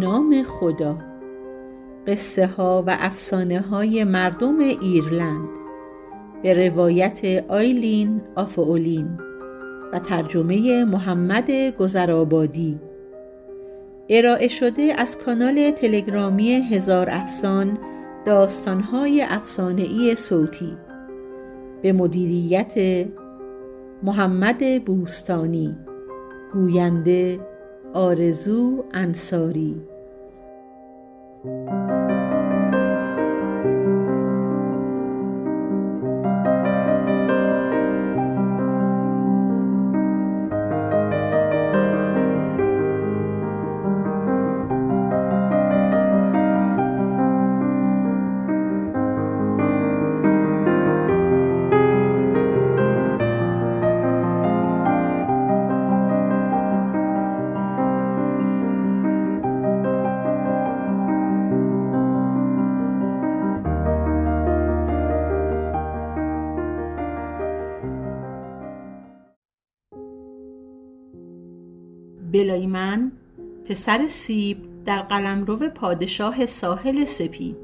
نام خدا. قصه ها و افسانه های مردم ایرلند. به روایت آیلین آفاولین و ترجمه محمد گذرآبادی. ارائه شده از کانال تلگرامی هزار افسان داستانهای ای صوتی. به مدیریت محمد بوستانی. گوینده آرزو انصاری. بلایمن پسر سیب در قلمرو پادشاه ساحل سپید.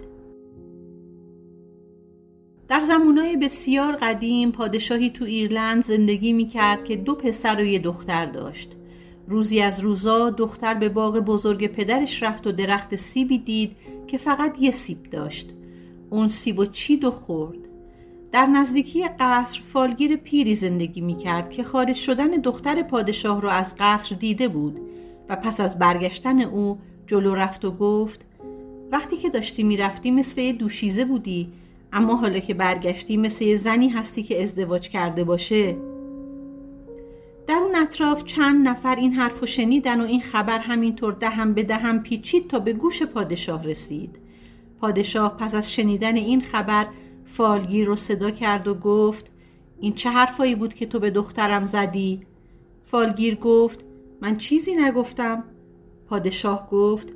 در زمانهای بسیار قدیم پادشاهی تو ایرلند زندگی می کرد که دو پسر و یه دختر داشت. روزی از روزا دختر به باغ بزرگ پدرش رفت و درخت سیبی دید که فقط یه سیب داشت. اون سیب و چید و خورد. در نزدیکی قصر فالگیر پیری زندگی می کرد که خارج شدن دختر پادشاه را از قصر دیده بود. و پس از برگشتن او جلو رفت و گفت وقتی که داشتی می‌رفتی مثل یه دوشیزه بودی اما حالا که برگشتی مثل یه زنی هستی که ازدواج کرده باشه در اون اطراف چند نفر این حرف و شنیدن و این خبر همینطور دهم به دهم پیچید تا به گوش پادشاه رسید پادشاه پس از شنیدن این خبر فالگیر رو صدا کرد و گفت این چه حرفایی بود که تو به دخترم زدی؟ فالگیر گفت من چیزی نگفتم. پادشاه گفت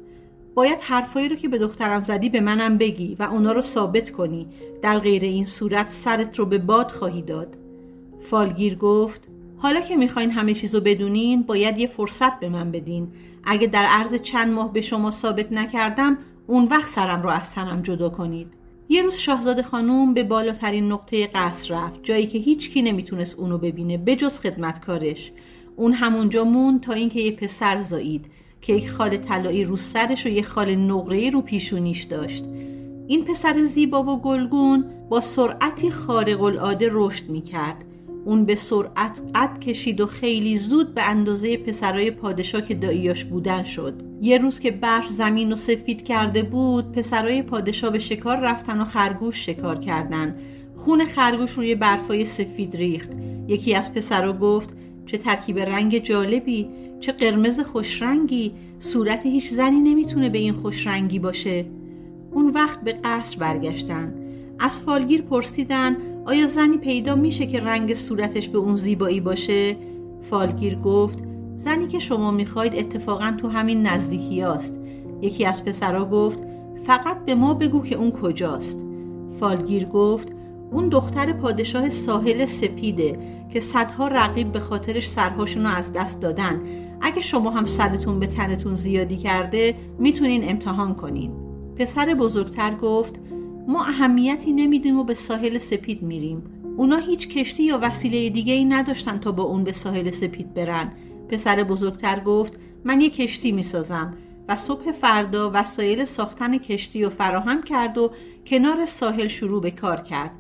باید حرفایی رو که به دخترم زدی به منم بگی و اونا رو ثابت کنی. در غیر این صورت سرت رو به باد خواهی داد. فالگیر گفت حالا که می‌خواین همه چیزو بدونین باید یه فرصت به من بدین. اگه در عرض چند ماه به شما ثابت نکردم اون وقت سرم رو از تنم جدا کنید. یه روز شاهزاده خانوم به بالاترین نقطه قصر رفت جایی که هیچ کی نمی‌تونست اونو ببینه بجز خدمتکارش. اون همونجا مون تا اینکه یه پسر زایید که یک خال طلایی رو سرش و یه خال نقره‌ای رو پیشونیش داشت. این پسر زیبا و گلگون با سرعتی خارق العاده رشد می‌کرد. اون به سرعت قد کشید و خیلی زود به اندازه پسرای پادشاه که داییاش بودن شد. یه روز که برف زمین و سفید کرده بود پسرای پادشاه به شکار رفتن و خرگوش شکار کردن. خون خرگوش روی برفای سفید ریخت. یکی از پسرا گفت چه ترکیب رنگ جالبی چه قرمز خوشرنگی صورت هیچ زنی نمی‌تونه به این خوشرنگی باشه اون وقت به قصر برگشتن از فالگیر پرسیدن آیا زنی پیدا میشه که رنگ صورتش به اون زیبایی باشه؟ فالگیر گفت زنی که شما می‌خواید اتفاقا تو همین نزدیکی است. یکی از پسرا گفت فقط به ما بگو که اون کجاست. فالگیر گفت اون دختر پادشاه ساحل سپیده که صدها رقیب به خاطرش سرهاشون رو از دست دادن. اگه شما هم سرتون به تنتون زیادی کرده می‌تونین امتحان کنین. پسر بزرگتر گفت ما اهمیتی نمیدیم و به ساحل سپید میریم. اونا هیچ کشتی یا وسیله دیگه ای نداشتن تا با اون به ساحل سپید برن. پسر بزرگتر گفت من یه کشتی می‌سازم و صبح فردا وسایل ساختن کشتی و فراهم کرد و کنار ساحل شروع به کار کرد.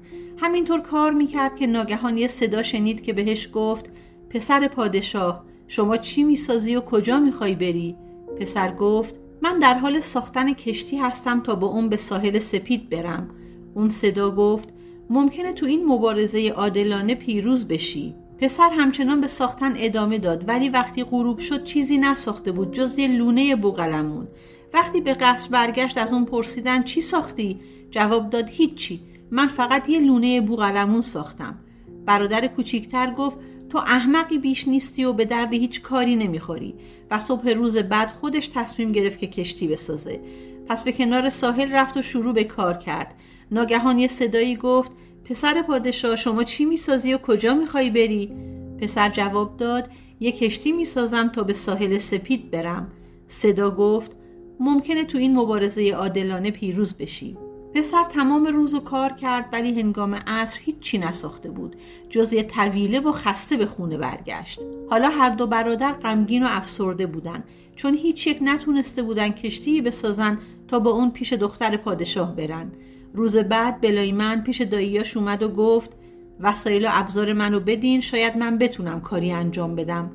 همینطور کار می‌کرد که ناگهان یه صدا شنید که بهش گفت پسر پادشاه شما چی می‌سازی و کجا می‌خوای بری؟ پسر گفت من در حال ساختن کشتی هستم تا با اون به ساحل سپید برم. اون صدا گفت ممکنه تو این مبارزه عادلانه پیروز بشی. پسر همچنان به ساختن ادامه داد ولی وقتی غروب شد چیزی نساخته بود جز یه لونه بوغلمون وقتی به قصر برگشت از اون پرسیدن چی ساختی؟ جواب داد هیچی. من فقط یه لونه بوغلمون ساختم. برادر کوچیکتر گفت تو احمقی بیش نیستی و به درد هیچ کاری نمی‌خوری. و صبح روز بعد خودش تصمیم گرفت که کشتی بسازه. پس به کنار ساحل رفت و شروع به کار کرد. ناگهان یه صدایی گفت پسر پادشاه شما چی می‌سازی و کجا می‌خوای بری؟ پسر جواب داد یه کشتی می‌سازم تا به ساحل سپید برم. صدا گفت ممکنه تو این مبارزه عادلانه پیروز بشی. پسر تمام روز و کار کرد ولی هنگام عصر هیچی نساخته بود. جز یه طویله و خسته به خونه برگشت. حالا هر دو برادر غمگین و افسرده بودن. چون هیچ یک نتونسته بودن کشتی بسازن تا با اون پیش دختر پادشاه برن. روز بعد بلایمن پیش داییاش اومد و گفت وسایل و ابزار منو بدین شاید من بتونم کاری انجام بدم.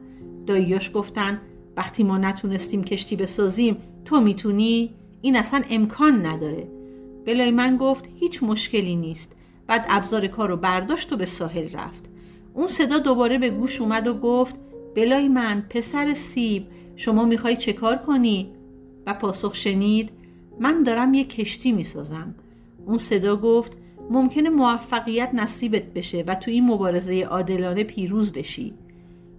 داییاش گفتن وقتی ما نتونستیم کشتی بسازیم تو می‌تونی؟ این اصلا امکان نداره. بلایمن گفت هیچ مشکلی نیست. بعد ابزار کار رو برداشت و به ساحل رفت. اون صدا دوباره به گوش اومد و گفت بلایمن پسر سیب شما می‌خوای چه کار کنی؟ و پاسخ شنید من دارم یه کشتی می‌سازم. اون صدا گفت ممکنه موفقیت نصیبت بشه و تو این مبارزه عادلانه پیروز بشی.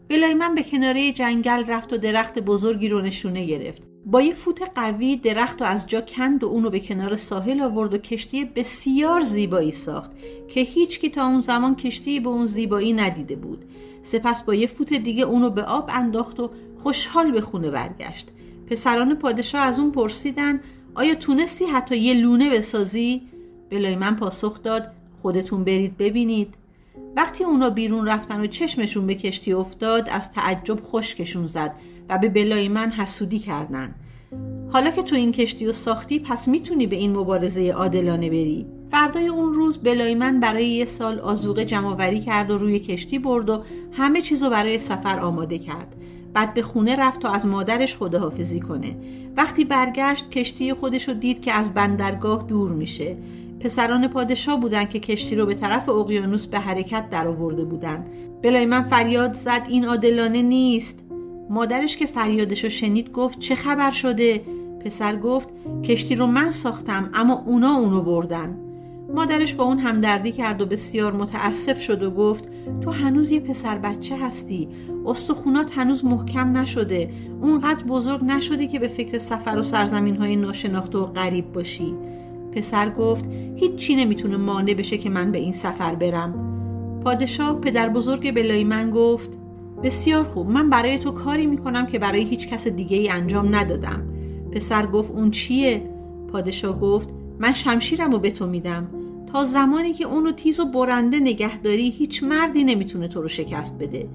بلایمن به کناره جنگل رفت و درخت بزرگی رو نشونه گرفت. با یه فوت قوی درخت رو از جا کند و اونو به کنار ساحل آورد و کشتی بسیار زیبایی ساخت که هیچ کی تا اون زمان کشتی به اون زیبایی ندیده بود. سپس با یه فوت دیگه اونو به آب انداخت و خوشحال به خونه برگشت. پسران پادشاه از اون پرسیدن آیا تونستی حتی یه لونه بسازی؟ بلایمن پاسخ داد خودتون برید ببینید. وقتی اونا بیرون رفتن و چشمشون به کشتی افتاد از تعجب خشکشون زد. و به بلای من حسودی کردن. حالا که تو این کشتی رو ساختی پس می‌تونی به این مبارزه عادلانه بری. فردای اون روز بلای من برای یه سال آزوقه جمعوری کرد و روی کشتی برد و همه چیزو برای سفر آماده کرد. بعد به خونه رفت تا از مادرش خداحافظی کنه. وقتی برگشت کشتی خودش رو دید که از بندرگاه دور میشه. پسران پادشاه بودند که کشتی رو به طرف اقیانوس به حرکت درآورده بودند بلای من فریاد زد این عادلانه نیست. مادرش که فریادش رو شنید گفت چه خبر شده؟ پسر گفت کشتی رو من ساختم اما اونا اونو بردن. مادرش با اون همدردی کرد و بسیار متاسف شد و گفت تو هنوز یه پسر بچه هستی. استخونات هنوز محکم نشده. اونقدر بزرگ نشده که به فکر سفر و سرزمین های ناشناخته و غریب باشی. پسر گفت هیچ چی نمی‌تونه مانع بشه که من به این سفر برم. پادشاه پدر بزرگ بلای من گفت بسیار خوب. من برای تو کاری می‌کنم که برای هیچ کس دیگه ای انجام ندادم. پسر گفت اون چیه؟ پادشاه گفت من شمشیرم رو به تو میدم. تا زمانی که اونو تیز و برنده نگهداری هیچ مردی نمی‌تونه تو رو شکست بده.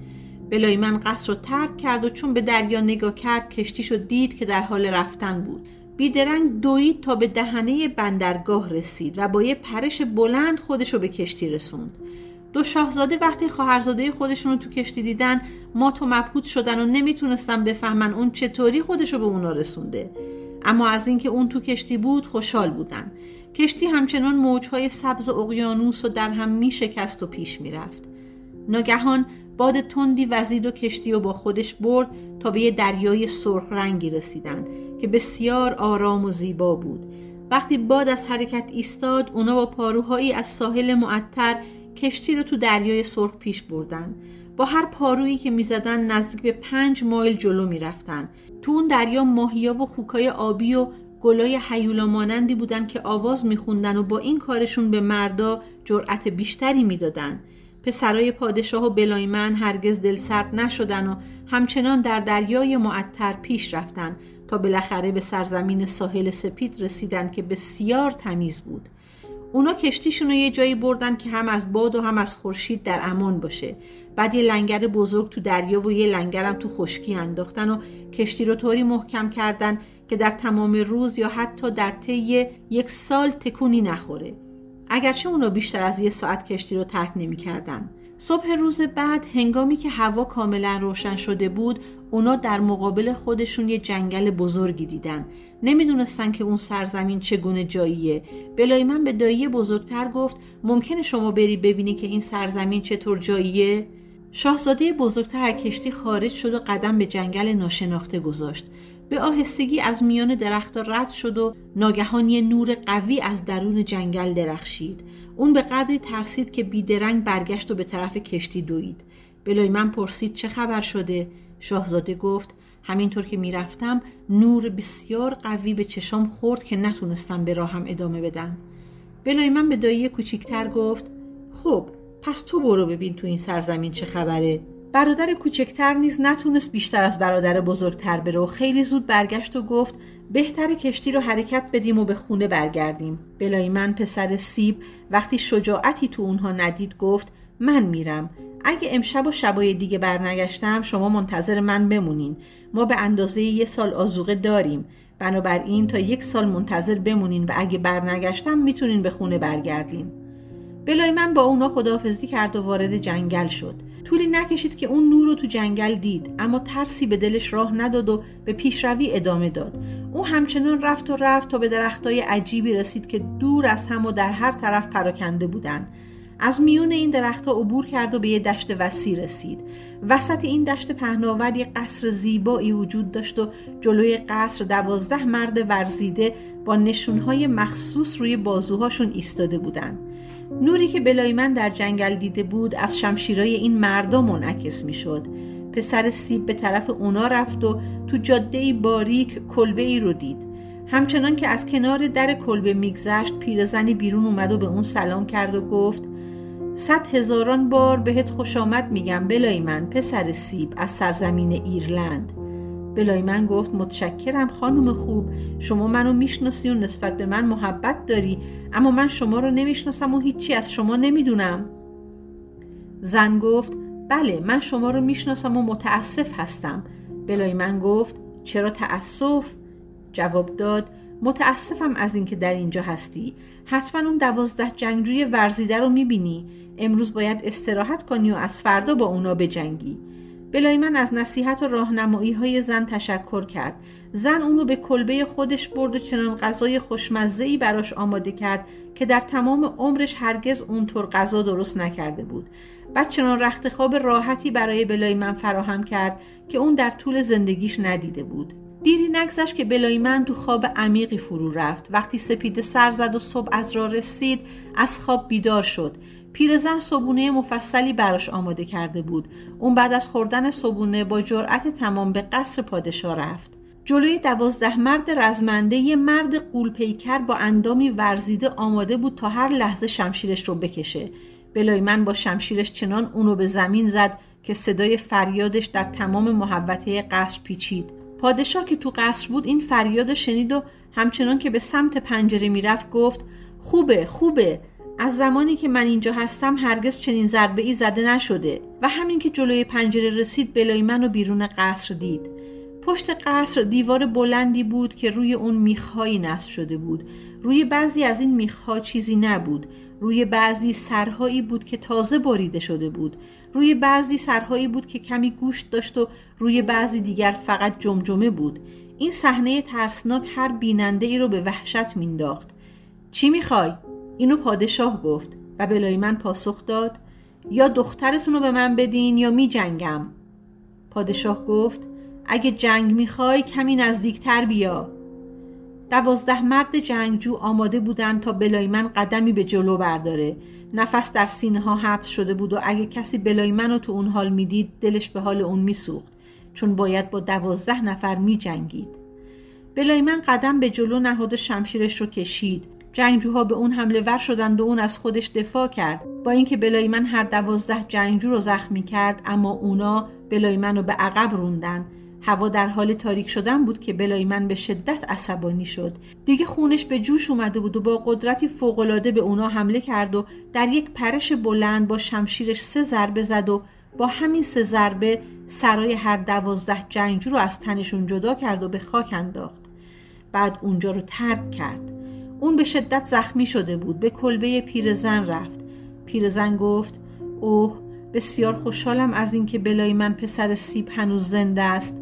بلای من قصر رو ترک کرد و چون به دریا نگاه کرد کشتیشو دید که در حال رفتن بود. بیدرنگ دوید تا به دهنه بندرگاه رسید و با یه پرش بلند خودشو به کشتی رسوند. دو شاهزاده وقتی خواهرزاده خودشون رو تو کشتی دیدن مات و مبهوت شدن و نمی‌تونستن بفهمن اون چطوری خودشو به اونا رسونده. اما از اینکه اون تو کشتی بود خوشحال بودن. کشتی همچنان موجهای سبز اقیانوس و در هم میشکست و پیش می‌رفت. ناگهان باد تندی وزید و کشتی و با خودش برد تا به یه دریای سرخ رنگی رسیدن که بسیار آرام و زیبا بود. وقتی باد از حرکت ایستاد اونا با پاروهایی از ساحل معطر کشتی رو تو دریای سرخ پیش بردن. با هر پارویی که می‌زدن نزدیک به پنج مایل جلو می‌رفتن. تو اون دریا ماهیا و خوکای آبی و گلای حیولا مانندی بودن که آواز میخوندن و با این کارشون به مردا جرأت بیشتری می‌دادن. پسرای پادشاه و بلایمن هرگز دلسرد نشدن و همچنان در دریای معطر پیش رفتن تا بالاخره به سرزمین ساحل سپید رسیدن که بسیار تمیز بود. اونا کشتیشون رو یه جایی بردن که هم از باد و هم از خورشید در امان باشه بعد یه لنگر بزرگ تو دریا و یه لنگرم تو خشکی انداختن و کشتی رو طوری محکم کردن که در تمام روز یا حتی در طی یک سال تکونی نخوره اگرچه اونا بیشتر از یه ساعت کشتی رو ترک نمی‌کردن. صبح روز بعد هنگامی که هوا کاملا روشن شده بود اونا در مقابل خودشون یه جنگل بزرگی دیدن. نمی‌دونستن که اون سرزمین چگونه جاییه. بلای من به دایی بزرگتر گفت ممکنه شما بری ببینی که این سرزمین چطور جاییه؟ شاهزاده بزرگتر از کشتی خارج شد و قدم به جنگل ناشناخته گذاشت. به آهستگی از میان درختها رد شد و ناگهان یه نور قوی از درون جنگل درخشید. اون به قدری ترسید که بیدرنگ برگشت و به طرف کشتی دوید. بلای من پرسید چه خبر شده؟ شاهزاده گفت همینطور که می‌رفتم نور بسیار قوی به چشام خورد که نتونستم به راهم ادامه بدم. بلای من به دایی کوچیکتر گفت خب پس تو برو ببین تو این سرزمین چه خبره. برادر کوچکتر نیز نتونست بیشتر از برادر بزرگتر بره و خیلی زود برگشت و گفت بهتر کشتی رو حرکت بدیم و به خونه برگردیم. بلای من پسر سیب وقتی شجاعتی تو اونها ندید گفت من میرم. اگه امشب و شبای دیگه برنگشتم شما منتظر من بمونین. ما به اندازه یه سال آزوقه داریم. بنابراین تا یک سال منتظر بمونین و اگه برنگشتم می‌تونین به خونه برگردین. بلای من با اونا خداحافظی کرد و وارد جنگل شد. طولی نکشید که اون نور رو تو جنگل دید اما ترسی به دلش راه نداد و به پیشروی ادامه داد. او همچنان رفت و رفت تا به درختای عجیبی رسید که دور از هم و در هر طرف پراکنده بودند. از میون این درختها عبور کرد و به یه دشت وسیع رسید. وسط این دشت پهناور یک قصر زیبایی وجود داشت و جلوی قصر دوازده مرد ورزیده با نشونهای مخصوص روی بازوهاشون ایستاده بودند. نوری که بلایمن در جنگل دیده بود از شمشیرای این مردم منعکس می‌شد. پسر سیب به طرف اونا رفت و تو جاده باریک کلبه ای رو دید. همچنان که از کنار در کلبه میگذشت پیرزنی بیرون اومد و به اون سلام کرد و گفت صد هزاران بار بهت خوش آمد میگم بلای من پسر سیب از سرزمین ایرلند. بلای من گفت متشکرم خانم خوب شما منو می‌شناسی و نسبت به من محبت داری اما من شما رو نمی‌شناسم و هیچی از شما نمی‌دونم. زن گفت بله من شما رو می‌شناسم و متاسف هستم. بلای من گفت چرا تأسف؟ جواب داد متاسفم از اینکه در اینجا هستی. حتما اون دوازده جنگجوی ورزیده رو می‌بینی. امروز باید استراحت کنی و از فردا با اونا بجنگی. بلای من از نصیحت و راهنمایی های زن تشکر کرد. زن اونو به کلبه خودش برد و چنان غذای خوشمزه ای براش آماده کرد که در تمام عمرش هرگز اونطور غذا درست نکرده بود. بعد چنان رخت خواب راحتی برای بلای من فراهم کرد که اون در طول زندگیش ندیده بود. دیری نگذشت که بلای من تو خواب عمیقی فرو رفت. وقتی سپیده سر زد و صبح از راه رسید از خواب بیدار شد. پیرزن صبونه مفصلی براش آماده کرده بود. اون بعد از خوردن صبونه با جرأت تمام به قصر پادشاه رفت. جلوی دوازده مرد رزمنده یه مرد قولپیکر با اندامی ورزیده آماده بود تا هر لحظه شمشیرش رو بکشه. بلای من با شمشیرش چنان اونو به زمین زد که صدای فریادش در تمام محوطه قصر پیچید. پادشاه که تو قصر بود این فریاد شنید و همچنان که به سمت پنجره می‌رفت گفت خوبه خوبه. از زمانی که من اینجا هستم هرگز چنین ضربه ای زده نشده و همین که جلوی پنجره رسید بلای منو بیرون قصر دید. پشت قصر دیوار بلندی بود که روی اون میخهایی نصب شده بود. روی بعضی از این میخها چیزی نبود. روی بعضی سرهایی بود که تازه بریده شده بود. روی بعضی سرهایی بود که کمی گوشت داشت و روی بعضی دیگر فقط جمجمه بود. این صحنه ترسناک هر بیننده ای رو به وحشت مینداخت چی می‌خوای؟ اینو پادشاه گفت و بلای من پاسخ داد یا دخترتون رو به من بدین یا می جنگم. پادشاه گفت اگه جنگ می‌خوای کمی نزدیکتر بیا. دوازده مرد جنگجو آماده بودند تا بلای من قدمی به جلو برداره. نفس در سینه ها حبس شده بود و اگه کسی بلای منو تو اون حال می‌دید دلش به حال اون میسوخت. چون باید با دوازده نفر می جنگید. بلای من قدم به جلو نهاد و شمشیرش رو کشید. جنگجوها به اون حمله ور شدند و اون از خودش دفاع کرد. با اینکه بلای من هر دوازده جنگجو رو زخمی کرد اما اونا بلای من رو به عقب روندن. هوا در حال تاریک شدن بود که بلای من به شدت عصبانی شد. دیگه خونش به جوش اومده بود و با قدرتی فوقالعاده به اونا حمله کرد و در یک پرش بلند با شمشیرش سه ضربه زد و با همین سه ضربه سرای هر دوازده جنگجو رو از تنشون جدا کرد و به خاک انداخت. بعد اونجا رو ترک کرد. اون به شدت زخمی شده بود به کلبه پیرزن رفت. پیرزن گفت اوه بسیار خوشحالم از اینکه بلای من پسر سیب هنوز زنده است.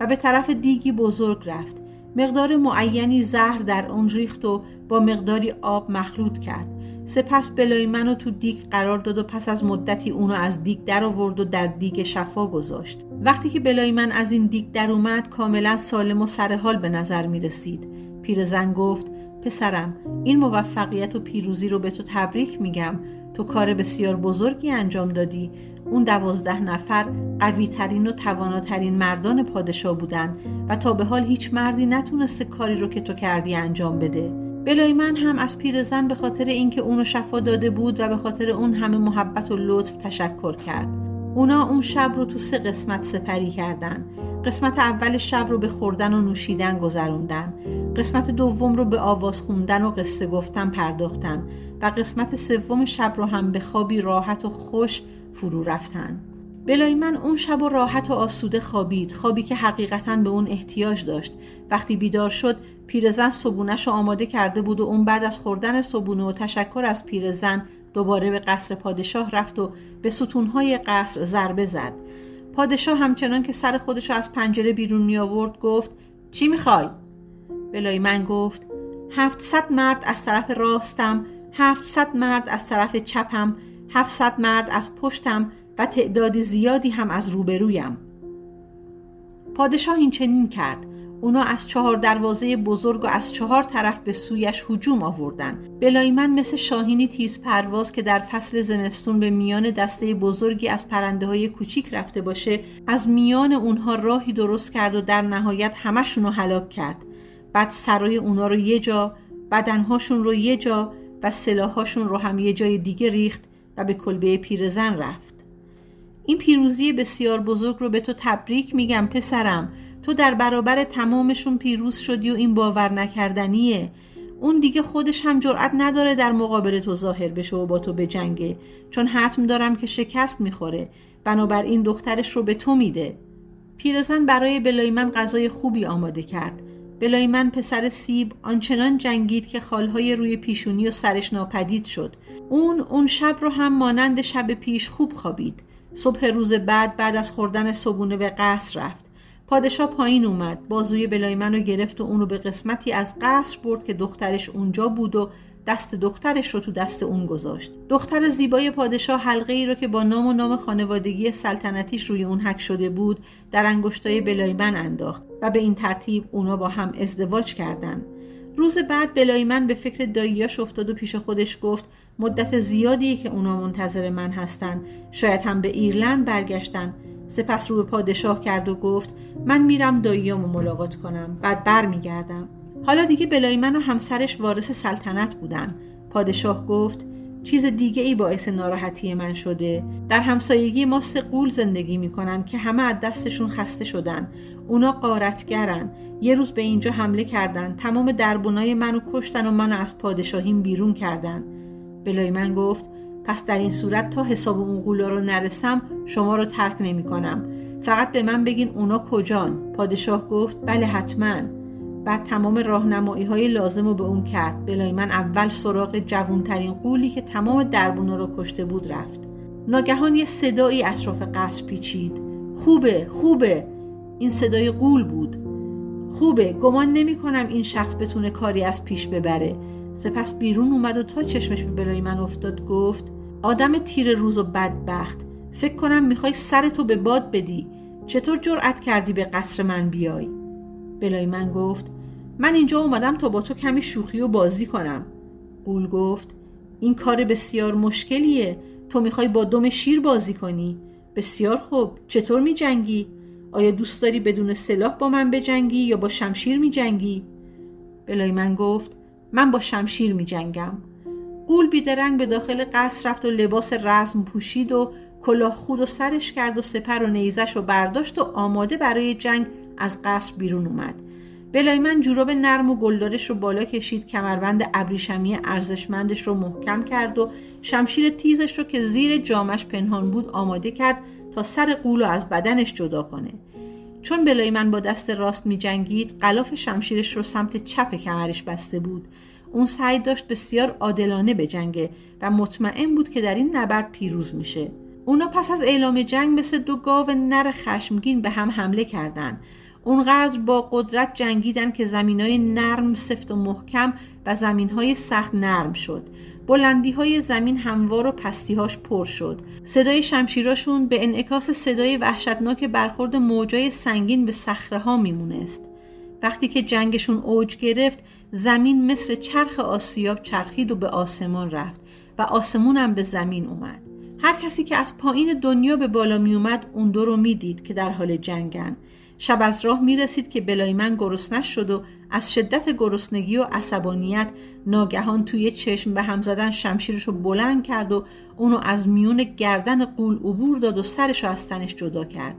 و به طرف دیگی بزرگ رفت. مقدار معینی زهر در اون ریخت و با مقداری آب مخلوط کرد. سپس بلای منو تو دیگ قرار داد و پس از مدتی اونو از دیگ در آورد و در دیگ شفا گذاشت. وقتی که بلای من از این دیگ در اومد کاملا سالم و سرحال به نظر می رسید. پیرزن گفت پسرم این موفقیت و پیروزی رو به تو تبریک میگم. تو کار بسیار بزرگی انجام دادی. اون دوازده نفر قوی ترین و تواناترین مردان پادشاه بودن و تا به حال هیچ مردی نتونسته کاری رو که تو کردی انجام بده. بلای من هم از پیرزن به خاطر اینکه اونو شفا داده بود و به خاطر اون همه محبت و لطف تشکر کرد. اونا اون شب رو تو سه قسمت سپری کردن. قسمت اول شب رو به خوردن و نوشیدن گذروندن قسمت دوم رو به آواز خوندن و قصه گفتن پرداختن و قسمت سوم شب رو هم به خوابی راحت و خوش فرو رفتن. بلای من اون شب و راحت و آسوده خوابید خوابی که حقیقتا به اون احتیاج داشت. وقتی بیدار شد پیرزن صبونش رو آماده کرده بود و اون بعد از خوردن صبونه و تشکر از پیرزن دوباره به قصر پادشاه رفت و به ستونهای قصر ضربه زد. پادشاه همچنان که سر خودش از پنجره بیرون می آورد گفت چی می‌خوای؟ بلای من گفت هفتصد مرد از طرف راستم هفتصد مرد از طرف چپم هفتصد مرد از پشتم و تعداد زیادی هم از روبرویم پادشاه این چنین کرد اونا از چهار دروازه بزرگ و از چهار طرف به سویش هجوم آوردن. بلای من مثل شاهینی تیز پرواز که در فصل زمستون به میان دسته بزرگی از پرنده های کوچیک رفته باشه از میان اونها راهی درست کرد و در نهایت همشون رو هلاک کرد. بعد سرای اونا رو یه جا بدنهاشون رو یه جا و سلاحاشون رو هم یه جای دیگه ریخت و به کلبه پیرزن رفت. این پیروزی بسیار بزرگ رو به تو تبریک میگم پسرم. تو در برابر تمامشون پیروز شدی و این باور نکردنیه. اون دیگه خودش هم جرأت نداره در مقابل تو ظاهر بشه و با تو بجنگه. چون حتم دارم که شکست می‌خوره. بنابراین دخترش رو به تو میده. پیرزن برای بلایمن غذای خوبی آماده کرد. بلایمن پسر سیب آنچنان جنگید که خالهای روی پیشونی و سرش ناپدید شد. اون اون شب رو هم مانند شب پیش خوب خوابید. صبح روز بعد بعد از خوردن صبونه به قصر رفت. پادشاه پایین اومد. بازوی بلایمن رو گرفت و اون رو به قسمتی از قصر برد که دخترش اونجا بود و دست دخترش رو تو دست اون گذاشت. دختر زیبای پادشاه حلقه ای رو که با نام و نام خانوادگی سلطنتیش روی اون حک شده بود در انگشتای بلایمن انداخت و به این ترتیب اونا با هم ازدواج کردند. روز بعد بلایمن به فکر داییاش افتاد و پیش خودش گفت مدت زیادی که اونا منتظر من هستن. شاید هم به ایرلند برگشتن. سپس رو به پادشاه کرد و گفت من میرم داییامو ملاقات کنم. بعد برمیگردم حالا دیگه بلایمن و همسرش وارث سلطنت بودن. پادشاه گفت چیز دیگه ای باعث ناراحتی من شده. در همسایگی ما سه قول زندگی می‌کنن که همه از دستشون خسته شدن. اونا قارتگرن یه روز به اینجا حمله کردن. تمام دربونای منو کشتن و منو از پادشاهیم بیرون کردن. بلای من گفت پس در این صورت تا حساب اون قولا رو نرسم شما رو ترک نمی کنم. فقط به من بگین اونا کجان. پادشاه گفت بله حتما. بعد تمام راهنمایی های لازم رو به اون کرد. بلای من اول سراغ جوونترین قولی که تمام دربونا رو کشته بود رفت. ناگهان یه صدایی اطراف قصر پیچید. خوبه خوبه. این صدای قول بود. خوبه گمان نمی کنم این شخص بتونه کاری از پیش ببره. سپس بیرون اومد و تا چشمش به بلای من افتاد گفت آدم تیر روز و بدبخت. فکر کنم می‌خوای سرتو به باد بدی. چطور جرأت کردی به قصر من بیای؟ بلای من گفت من اینجا اومدم تا با تو کمی شوخی و بازی کنم. قول گفت این کار بسیار مشکلیه. تو می‌خوای با دم شیر بازی کنی. بسیار خوب. چطور میجنگی؟ آیا دوست داری بدون سلاح با من بجنگی یا با شمشیر میجنگی؟ بلای من گفت من با شمشیر میجنگم قول بیدرنگ به داخل قصر رفت و لباس رزم پوشید و کلاه خود و سرش کرد و سپر و نیزش رو برداشت و آماده برای جنگ از قصر بیرون اومد. بلای من جوراب نرم و گلدارش رو بالا کشید کمربند ابریشمی ارزشمندش رو محکم کرد و شمشیر تیزش رو که زیر جامش پنهان بود آماده کرد تا سر قول رو از بدنش جدا کنه. چون بلای من با دست راست می جنگید قلاف شمشیرش رو سمت چپ کمرش بسته بود. اون سعی داشت بسیار عادلانه بجنگه و مطمئن بود که در این نبرد پیروز میشه. اونا پس از اعلام جنگ مثل دو گاو نر خشمگین به هم حمله کردند. اونقدر با قدرت جنگیدن که زمینای نرم سفت و محکم و زمینهای سخت نرم شد. بلندی های زمین هموار و پستیهاش پر شد. صدای شمشیراشون به انعکاس صدای وحشتناک برخورد موجای سنگین به صخره ها میمونست. وقتی که جنگشون اوج گرفت زمین مثل چرخ آسیاب چرخید و به آسمان رفت و آسمون هم به زمین اومد. هر کسی که از پایین دنیا به بالا می اومد اون دو رو می‌دید که در حال جنگن. شب از راه می رسید که بلایمن گرسنش شد و از شدت گرسنگی و عصبانیت ناگهان توی چشم به هم زدن شمشیرش رو بلند کرد و اونو از میون گردن قول عبور داد و سرش رو از تنش جدا کرد.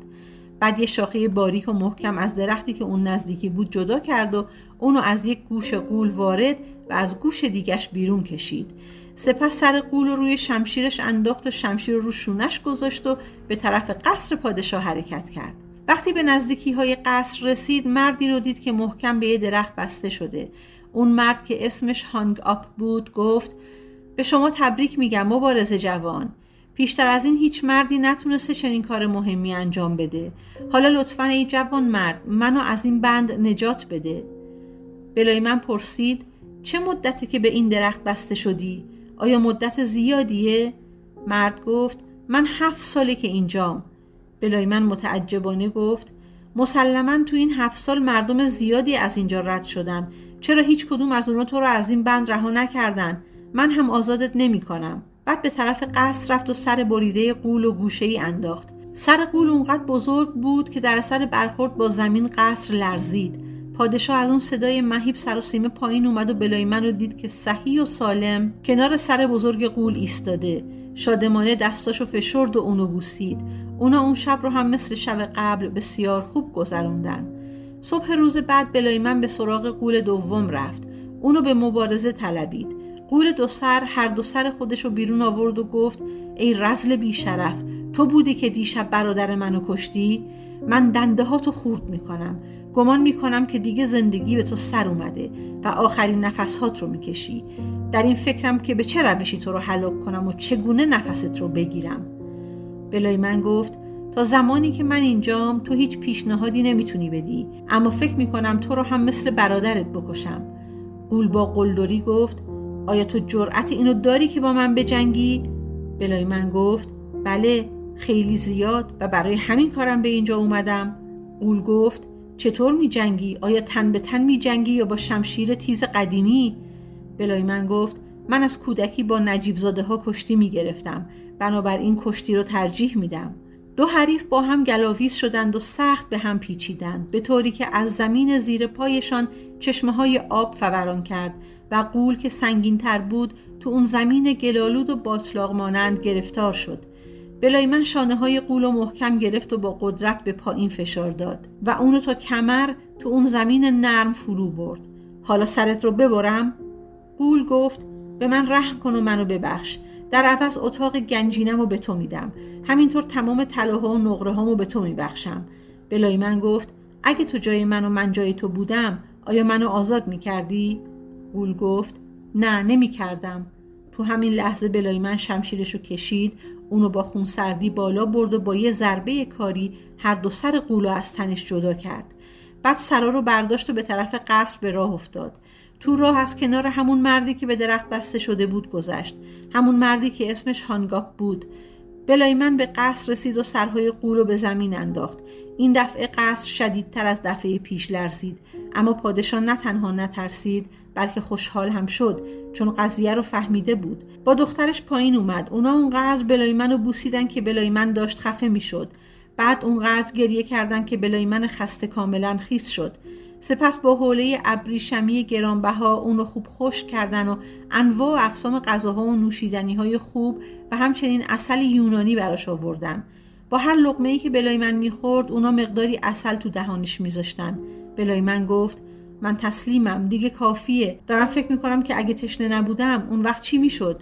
بعد یه شاخه باریک و محکم از درختی که اون نزدیکی بود جدا کرد و اونو از یک گوش قول وارد و از گوش دیگش بیرون کشید. سپس سر قول رو روی شمشیرش انداخت و شمشیر رو شونش گذاشت و به طرف قصر پادشاه حرکت کرد. وقتی به نزدیکی های قصر رسید مردی رو دید که محکم به یه درخت بسته شده. اون مرد که اسمش هانگ آپ بود گفت به شما تبریک میگم مبارز جوان. پیشتر از این هیچ مردی نتونسته چنین کار مهمی انجام بده. حالا لطفا ای جوان مرد منو از این بند نجات بده. بلای من پرسید چه مدتی که به این درخت بسته شدی؟ آیا مدت زیادیه؟ مرد گفت من هفت ساله که اینجام. بلای من متعجبانه گفت مسلما تو این هفت سال مردم زیادی از اینجا رد شدن. چرا هیچ کدوم از اونا تو رو از این بند رها نکردن؟ من هم آزادت نمی کنم. بعد به طرف قصر رفت و سر بریده قول و گوشه ای انداخت. سر قول اونقدر بزرگ بود که در اثر برخورد با زمین قصر لرزید. پادشاه از اون صدای مهیب سر و سیمه پایین اومد و بلای من رو دید که صحیح و سالم کنار سر بزرگ قول ایستاده. شادمانه دستاشو فشرد و اونو بوسید. اونا اون شب رو هم مثل شب قبل بسیار خوب گذروندن. صبح روز بعد بلای من به سراغ قول دوم رفت. اونو به مبارزه طلبید. قول دو سر هر دو سر خودش رو بیرون آورد و گفت ای رزل بیشرف تو بودی که دیشب برادر منو کشتی؟ من دنده ها تو خورد می‌کنم. گمان می‌کنم که دیگه زندگی به تو سر اومده و آخرین نفسهات رو می‌کشی. در این فکرم که به چه روشی تو رو حلاک کنم و چگونه نفست رو بگیرم؟ بلای من گفت تا زمانی که من اینجام تو هیچ پیشنهادی نمی‌تونی بدی اما فکر می‌کنم تو رو هم مثل برادرت بکشم قول با قلدری گفت آیا تو جرأت اینو داری که با من بجنگی؟ بلای من گفت بله خیلی زیاد و برای همین کارم به اینجا اومدم قول گفت چطور می جنگی؟ آیا تن به تن می جنگی یا با شمشیر تیز قدیمی؟ بلای من گفت من از کودکی با نجیب زاده ها کشتی می گرفتم بنابراین کشتی رو ترجیح میدم. دو حریف با هم گلاویز شدند و سخت به هم پیچیدند به طوری که از زمین زیر پایشان چشمه های آب فوران کرد و قول که سنگین تر بود تو اون زمین گلالود و باطلاق مانند گرفتار شد بلای من شانه های قول و محکم گرفت و با قدرت به پایین فشار داد و اونو تا کمر تو اون زمین نرم فرو برد حالا سرت رو ببرم؟ قول گفت به من رحم کن و منو ببخش در عوض اتاق گنجینم رو به تو میدم همینطور تمام طلاها و نقره هامو به تو میبخشم بلای من گفت اگه تو جای من و من جای تو بودم آیا منو آزاد می‌کردی؟ قول گفت نه نمی کردم. تو همین لحظه بلای من شمشیرش رو کشید اونو با خون سردی بالا برد و با یه ضربه کاری هر دو سر قولو از تنش جدا کرد بعد سرا رو برداشت و به طرف قصر به راه افتاد تو راه از کنار همون مردی که به درخت بسته شده بود گذشت. همون مردی که اسمش هانگاپ بود. بلای من به قصر رسید و سرهای قولو به زمین انداخت. این دفعه قصر شدیدتر از دفعه پیش لرزید. اما پادشاه نه تنها نترسید بلکه خوشحال هم شد چون قضیه رو فهمیده بود. با دخترش پایین اومد. اونا اونقدر بلای منو بوسیدن که بلای من داشت خفه می‌شد. بعد اونقدر گریه کردن که بلای من خسته کاملا خیس شد. سپس با حوله ابریشمی گرانبها اونو خوب خوش کردن و انواع و اقسام غذاها و نوشیدنی های خوب و همچنین اصل یونانی براش آوردن. با هر لقمه ای که بلای من می‌خورد اونا مقداری اصل تو دهانش میذاشتن. بلای من گفت من تسلیمم دیگه کافیه. دارم فکر می‌کنم که اگه تشنه نبودم اون وقت چی می‌شد؟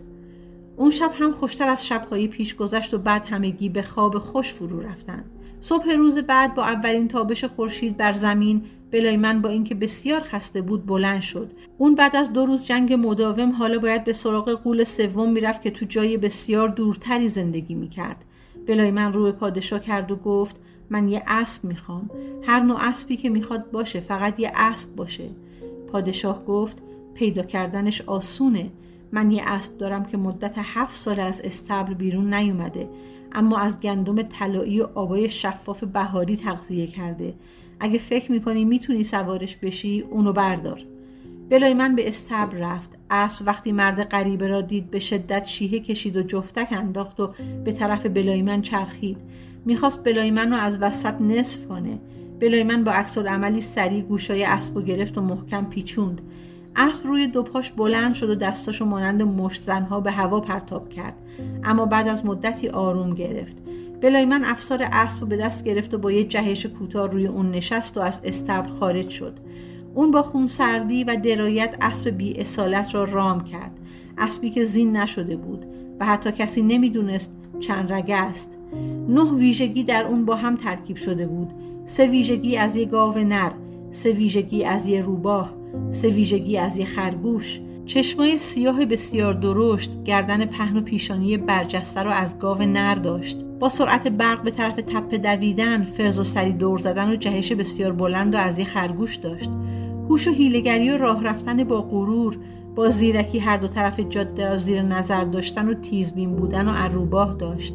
اون شب هم خوشتر از شبهای پیش گذشت و بعد همگی به خواب خوش فرو رفتن. صبح روز بعد با اولین تابش خورشید بر زمین بلای من با اینکه بسیار خسته بود بلند شد. اون بعد از دو روز جنگ مداوم حالا باید به سراغ قول سوم می‌رفت که تو جای بسیار دورتری زندگی می‌کرد. بلای من رو به پادشاه کرد و گفت من یه اسب می‌خوام. هر نوع اسبی که می‌خواد باشه فقط یه اسب باشه. پادشاه گفت پیدا کردنش آسونه. من یه اسب دارم که مدت هفت سال از استبل بیرون نیومده اما از گندم طلایی و آبای شفاف بهاری تغذیه کرده. اگه فکر می‌کنی می‌تونی سوارش بشی اونو بردار. بلای من به استبل رفت. اسب وقتی مرد غریبه را دید به شدت شیهه کشید و جفتک انداخت و به طرف بلای من چرخید. می‌خواست بلای من رو از وسط نصف کنه. بلایمن با عکس عملی سریع گوشای اسب و گرفت و محکم پیچوند. اسب روی دو پاش بلند شد و دستاشو مانند مشت زنها به هوا پرتاب کرد. اما بعد از مدتی آروم گرفت. بلایمن افسار اسب رو به دست گرفت و با یه جهش کوتاه روی اون نشست و از استبل خارج شد. اون با خونسردی و درایت اسب بی اصالت را رام کرد. اسبی که زین نشده بود و حتی کسی نمی‌دونست چند رگه است. نه ویژگی در اون با هم ترکیب شده بود. سه ویژگی از یه گاو نر سه ویژگی از یه روباه سه ویژگی از یه خرگوش چشمای سیاه بسیار درشت گردن پهن و پیشانی برجسته را از گاو نر داشت. با سرعت برق به طرف تپه دویدن فرز و سری دور زدن و جهش بسیار بلند و از یه خرگوش داشت. هوش و هیلگری و راه رفتن با غرور با زیرکی هر دو طرف جاده را زیر نظر داشتن و تیزبین بودن و عروباه داشت.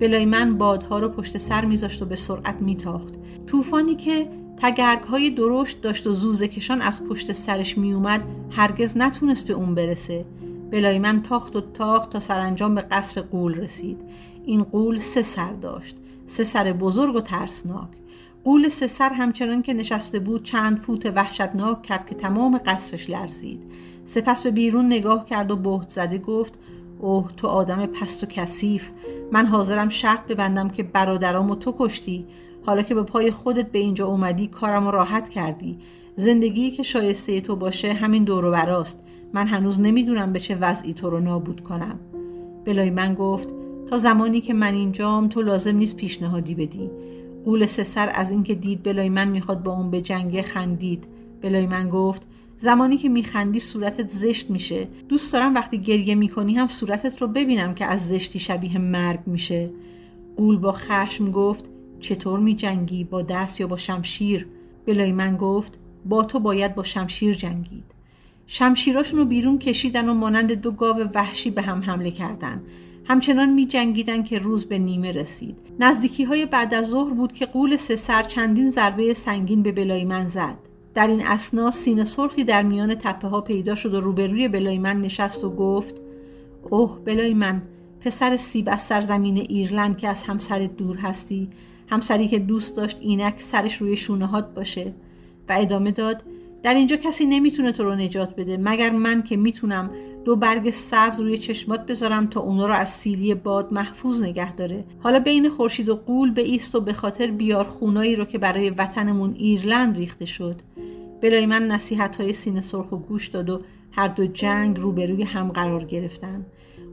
بلای من بادها رو پشت سر میذاشت و به سرعت میتاخت. طوفانی که تگرگ های درشت داشت و زوزه کشان از پشت سرش میومد هرگز نتونست به اون برسه. بلای من تاخت و تاخت تا سرانجام به قصر قول رسید. این قول سه سر داشت. سه سر بزرگ و ترسناک. قول سه سر همچنان که نشسته بود چند فوت وحشتناک کرد که تمام قصرش لرزید. سپس به بیرون نگاه کرد و بهت زده گفت اوه تو آدم پست و کثیف. من حاضرم شرط ببندم که برادرامو تو کشتی. حالا که به پای خودت به اینجا اومدی کارم راحت کردی. زندگی که شایسته تو باشه همین دور براست. من هنوز نمی‌دونم به چه وضعی تو رو نابود کنم. بلای من گفت تا زمانی که من اینجام تو لازم نیست پیشنهادی بدی. قول سه سر از اینکه دید بلای من می‌خواد با اون به جنگه خندید. بلای من گفت زمانی که میخندی صورتت زشت میشه. دوست دارم وقتی گریه می‌کنی هم صورتت رو ببینم که از زشتی شبیه مرگ میشه. قول با خشم گفت چطور میجنگی با دست یا با شمشیر؟ بلای من گفت با تو باید با شمشیر جنگید. شمشیراشون رو بیرون کشیدن و مانند دو گاو وحشی به هم حمله کردن. همچنان می جنگیدن که روز به نیمه رسید. نزدیکی های بعد از ظهر بود که قول سه سر چندین ضربه سنگین به بلایمن زد. در این اسنا سینه سرخی در میان تپه ها پیدا شد و روبروی بلایمن نشست و گفت اوه بلایمن پسر سیب از سرزمین ایرلند که از همسرت دور هستی همسری که دوست داشت اینک سرش روی شونه هات باشه و ادامه داد در اینجا کسی نمی‌تونه تو رو نجات بده مگر من که می‌تونم دو برگ سبز روی چشمات بذارم تا اونا رو از سیلی باد محفوظ نگه داره؟ حالا بین خورشید و قول به ایست و به خاطر بیار خونایی رو که برای وطنمون ایرلند ریخته شد. برای من نصیحت های سینه سرخ و گوش داد و هر دو جنگ روبروی هم قرار گرفتن.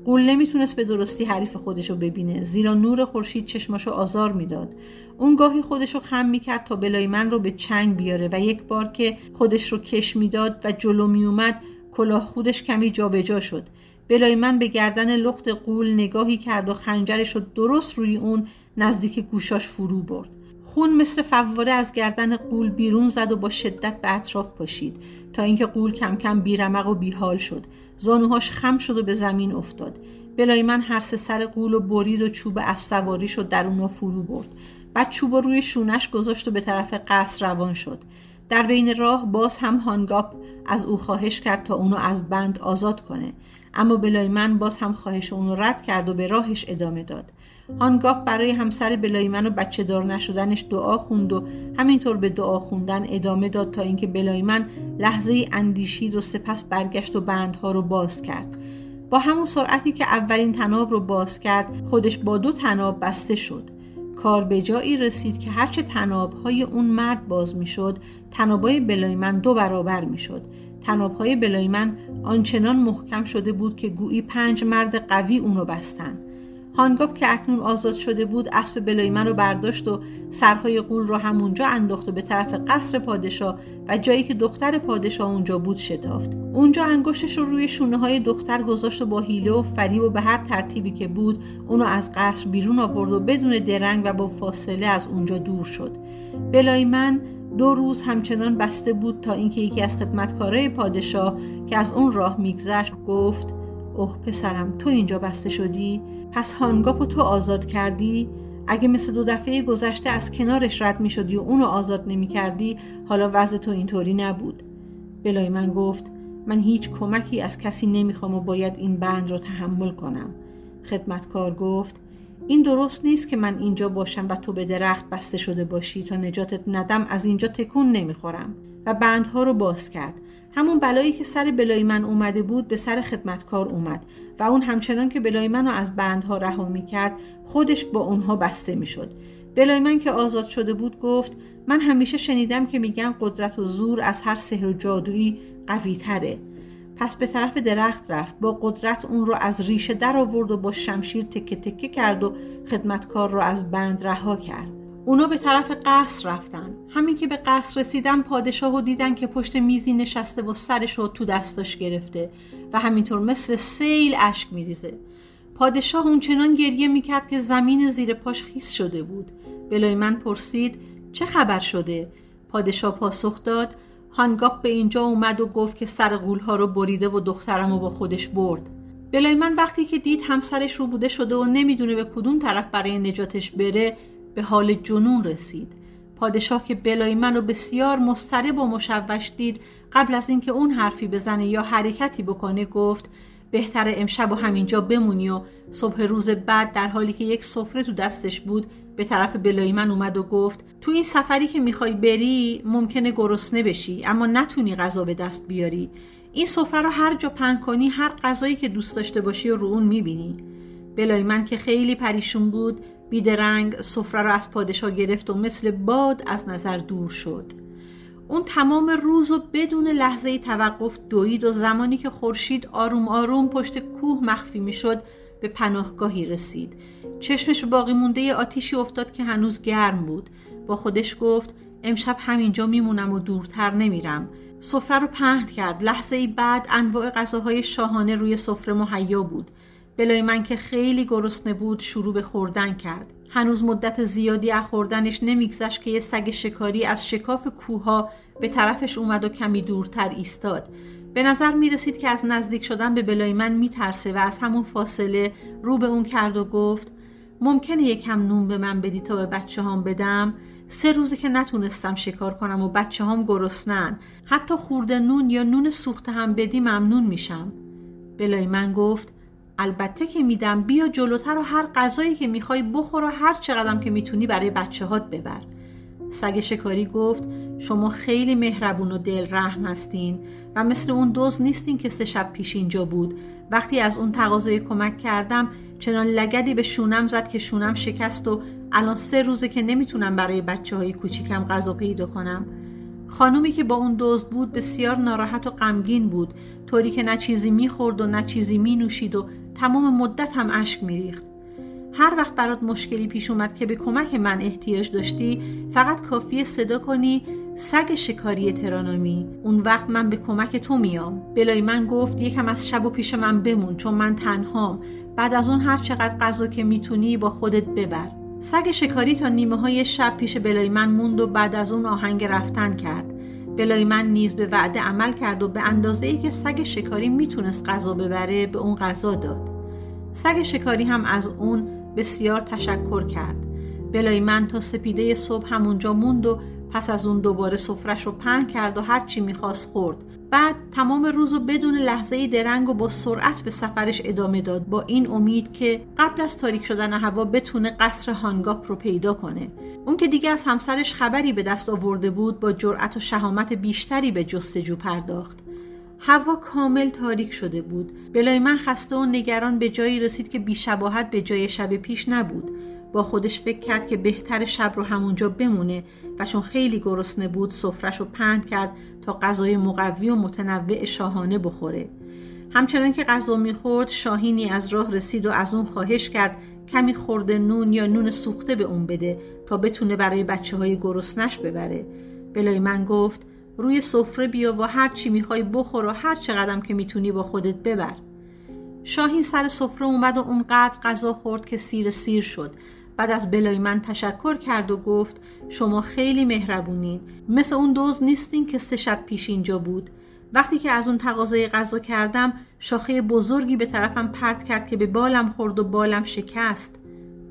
قول نمی‌تونست به درستی حریف خودشو ببینه. زیرا نور خورشید چشماشو آزار می‌داد. اون گاهی خودشو خم می‌کرد تا بلای من رو به چنگ بیاره و یک بار که خودش رو کش می‌داد و جلو میومد کلاه خودش کمی جابجا جا شد. بلای من به گردن لخت قول نگاهی کرد و خنجرش رو درست روی اون نزدیک گوشاش فرو برد. خون مثل فواره از گردن قول بیرون زد و با شدت به اطراف پاشید تا اینکه قول کم کم بیرمق و بیحال شد. زانوهاش خم شد و به زمین افتاد. بلای من هر سه سر قول و برید و چوب اسواری شد در اونو فرو برد. بعد چوب روی شونش گذاشت و به طرف قصر روان شد. در بین راه باز هم هانگاپ از او خواهش کرد تا اونو از بند آزاد کنه. اما بلای من باز هم خواهش اونو رد کرد و به راهش ادامه داد. هانگاپ برای همسر بلایمن و بچه دار نشدنش دعا خوند و همینطور به دعا خوندن ادامه داد تا اینکه بلایمن لحظه اندیشید و سپس برگشت و بندها رو باز کرد. با همون سرعتی که اولین تناب رو باز کرد خودش با دو تناب بسته شد. کار به جایی رسید که هرچه های اون مرد باز می‌شد تنابای بلایمن دو برابر می‌شد. تنابهای بلایمن آنچنان محکم شده بود که گویی پنج مرد قوی اونو بستند هانگاپ که اکنون آزاد شده بود اسب بلایمن رو برداشت و سرهای قول رو همونجا انداخت و به طرف قصر پادشاه و جایی که دختر پادشاه اونجا بود شتافت. اونجا انگشتش رو روی شونه های دختر گذاشت و با حیله و فریب و به هر ترتیبی که بود اونو از قصر بیرون آورد و بدون درنگ و با فاصله از اونجا دور شد. بلایمن دو روز همچنان بسته بود تا اینکه یکی از خدمتکارای پادشاه که از اون راه میگذشت گفت اوه پسرم تو اینجا بسته شدی؟ پس هانگاپو تو آزاد کردی؟ اگه مثل دو دفعه گذشته از کنارش رد می شدی و اونو آزاد نمی کردی حالا وضع تو اینطوری نبود. بلای من گفت من هیچ کمکی از کسی نمی‌خوام و باید این بند رو تحمل کنم. خدمتکار گفت این درست نیست که من اینجا باشم و تو به درخت بسته شده باشی تا نجاتت ندم از اینجا تکون نمی‌خورم. و بندها رو باز کرد. همون بلایی که سر بلای من اومده بود به سر خدمتکار اومد و اون همچنان که بلای من رو از بندها رها می کرد خودش با اونها بسته می شد. بلای من که آزاد شده بود گفت من همیشه شنیدم که میگن قدرت و زور از هر سحر و جادویی قوی تره. پس به طرف درخت رفت با قدرت اون رو از ریشه در آورد و با شمشیر تکه تکه کرد و خدمتکار رو از بند رها کرد اونا به طرف قصر رفتن. همین که به قصر رسیدن پادشاه و دیدن که پشت میزی نشسته و سرش رو تو دستاش گرفته و همینطور مثل سیل اشک میریزه. پادشاه اونچنان گریه می‌کرد که زمین زیر پاش خیس شده بود. بلای من پرسید چه خبر شده؟ پادشاه پاسخ داد هانگاپ به اینجا اومد و گفت که سر ها رو بریده و دخترم رو با خودش برد. بلای من وقتی که دید همسرش رو بوده شده و نمی‌دونه به کدوم طرف برای نجاتش بره به حال جنون رسید. پادشاه که بلای من رو بسیار مضطرب و مشوش دید قبل از اینکه اون حرفی بزنه یا حرکتی بکنه گفت بهتر امشب و همینجا بمونی و صبح روز بعد در حالی که یک سفره تو دستش بود به طرف بلای من اومد و گفت تو این سفری که می‌خوای بری ممکنه گرسنه بشی اما نتونی غذا به دست بیاری. این سفره رو هر جا پهن کنی هر غذایی که دوست داشته باشی و رو اون می‌بینی. بلای من که خیلی پریشون بود بیدرنگ سفره رو از پادشاه گرفت و مثل باد از نظر دور شد. اون تمام روز و بدون لحظه توقف دوید و زمانی که خورشید آروم آروم پشت کوه مخفی می‌شد به پناهگاهی رسید. چشمش باقی مونده آتیشی افتاد که هنوز گرم بود. با خودش گفت امشب همینجا میمونم و دورتر نمیرم. سفره رو پهن کرد. لحظه ای بعد انواع غذاهای شاهانه روی سفره مهیا بود. بلای من که خیلی گرسنه بود شروع به خوردن کرد. هنوز مدت زیادی از خوردنش نمیگذشت که یه سگ شکاری از شکاف کوها به طرفش اومد و کمی دورتر ایستاد. به نظر می رسید که از نزدیک شدن به بلای من می ترسه و از همون فاصله رو به اون کرد و گفت ممکنه یکم نون به من بدی تا به بچه هام بدم. سه روزی که نتونستم شکار کنم و بچه هام گرسنن. حتی خورده نون یا نون سوخته هم بدی ممنون میشم. بلای من گفت البته که میدم بیا جلوتر و هر غذایی که می‌خوای بخور و هر چقدرم که می‌تونی برای بچه هات ببر. سگ شکاری گفت شما خیلی مهربون و دل رحم هستین و مثل اون دوز نیستین که سه شب پیش اینجا بود. وقتی از اون تقاضای کمک کردم چنان لگدی به شونم زد که شونم شکست و الان سه روزه که نمی‌تونم برای بچه های کوچیکم غذا پیدا کنم. خانومی که با اون دوز بود بسیار ناراحت و غمگین بود. طوری که نه چیزی می‌خورد و نه چیزی مینوشید و تمام مدت هم اشک میریخت. هر وقت برات مشکلی پیش اومد که به کمک من احتیاج داشتی فقط کافیه صدا کنی سگ شکاری ترانومی. اون وقت من به کمک تو میام. بلای من گفت یکم از شب و پیش من بمون چون من تنهام. بعد از اون هر چقدر غذا که می‌تونی با خودت ببر. سگ شکاری تا نیمه های شب پیش بلای من موند و بعد از اون آهنگ رفتن کرد. بلای من نیز به وعده عمل کرد و به اندازه ای که سگ شکاری می‌تونست غذا ببره به اون غذا داد. سگ شکاری هم از اون بسیار تشکر کرد. بلای من تا سپیده صبح همونجا موند و پس از اون دوباره سفرش رو پهن کرد و هر چی می‌خواست خورد. بعد تمام روز و بدون لحظه درنگ و با سرعت به سفرش ادامه داد. با این امید که قبل از تاریک شدن هوا بتونه قصر هانگاپ رو پیدا کنه. اون که دیگه از همسرش خبری به دست آورده بود با جرأت و شهامت بیشتری به جستجو پرداخت. هوا کامل تاریک شده بود. بلای من خسته و نگران به جایی رسید که بیشباهت به جای شب پیش نبود. با خودش فکر کرد که بهتر شب رو همونجا بمونه. و چون خیلی گرسنه بود سفرش رو پهن کرد تا غذای مقوی و متنوع شاهانه بخوره. همچنان که غذا می‌خورد شاهینی از راه رسید و از اون خواهش کرد کمی خورده نون یا نون سوخته به اون بده تا بتونه برای بچه های گرسنش ببره. بلای من گفت روی سفره بیا و هر چی می‌خوای بخور و هر چقدرم که می‌تونی با خودت ببر. شاهین سر سفره اومد و اونقدر غذا خورد که سیر سیر شد. بعد از بلای من تشکر کرد و گفت شما خیلی مهربونین. مثل اون دوز نیستین که سه شب پیش اینجا بود. وقتی که از اون تقاضای غذا کردم شاخه بزرگی به طرفم پرت کرد که به بالم خورد و بالم شکست.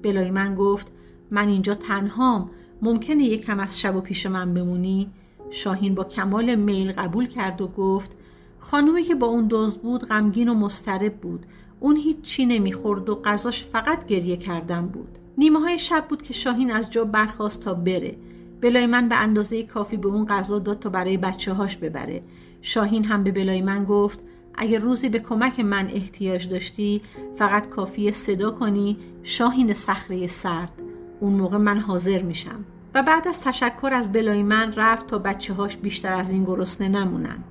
بلای من گفت من اینجا تنهام. ممکنه یکم از شب و پیش من بمونی؟ شاهین با کمال میل قبول کرد و گفت خانومی که با اون دوز بود غمگین و مسترب بود. اون هیچ چی نمی‌خورد و غذاش فقط گریه کردن بود. نیمه های شب بود که شاهین از جا برخواست تا بره. بلای من به اندازه کافی به اون غذا داد تا برای بچه هاش ببره. شاهین هم به بلای من گفت اگر روزی به کمک من احتیاج داشتی فقط کافی صدا کنی شاهین صخره سرد. اون موقع من حاضر میشم. و بعد از تشکر از بلای من رفت تا بچه هاش بیشتر از این گرسنه نمونن.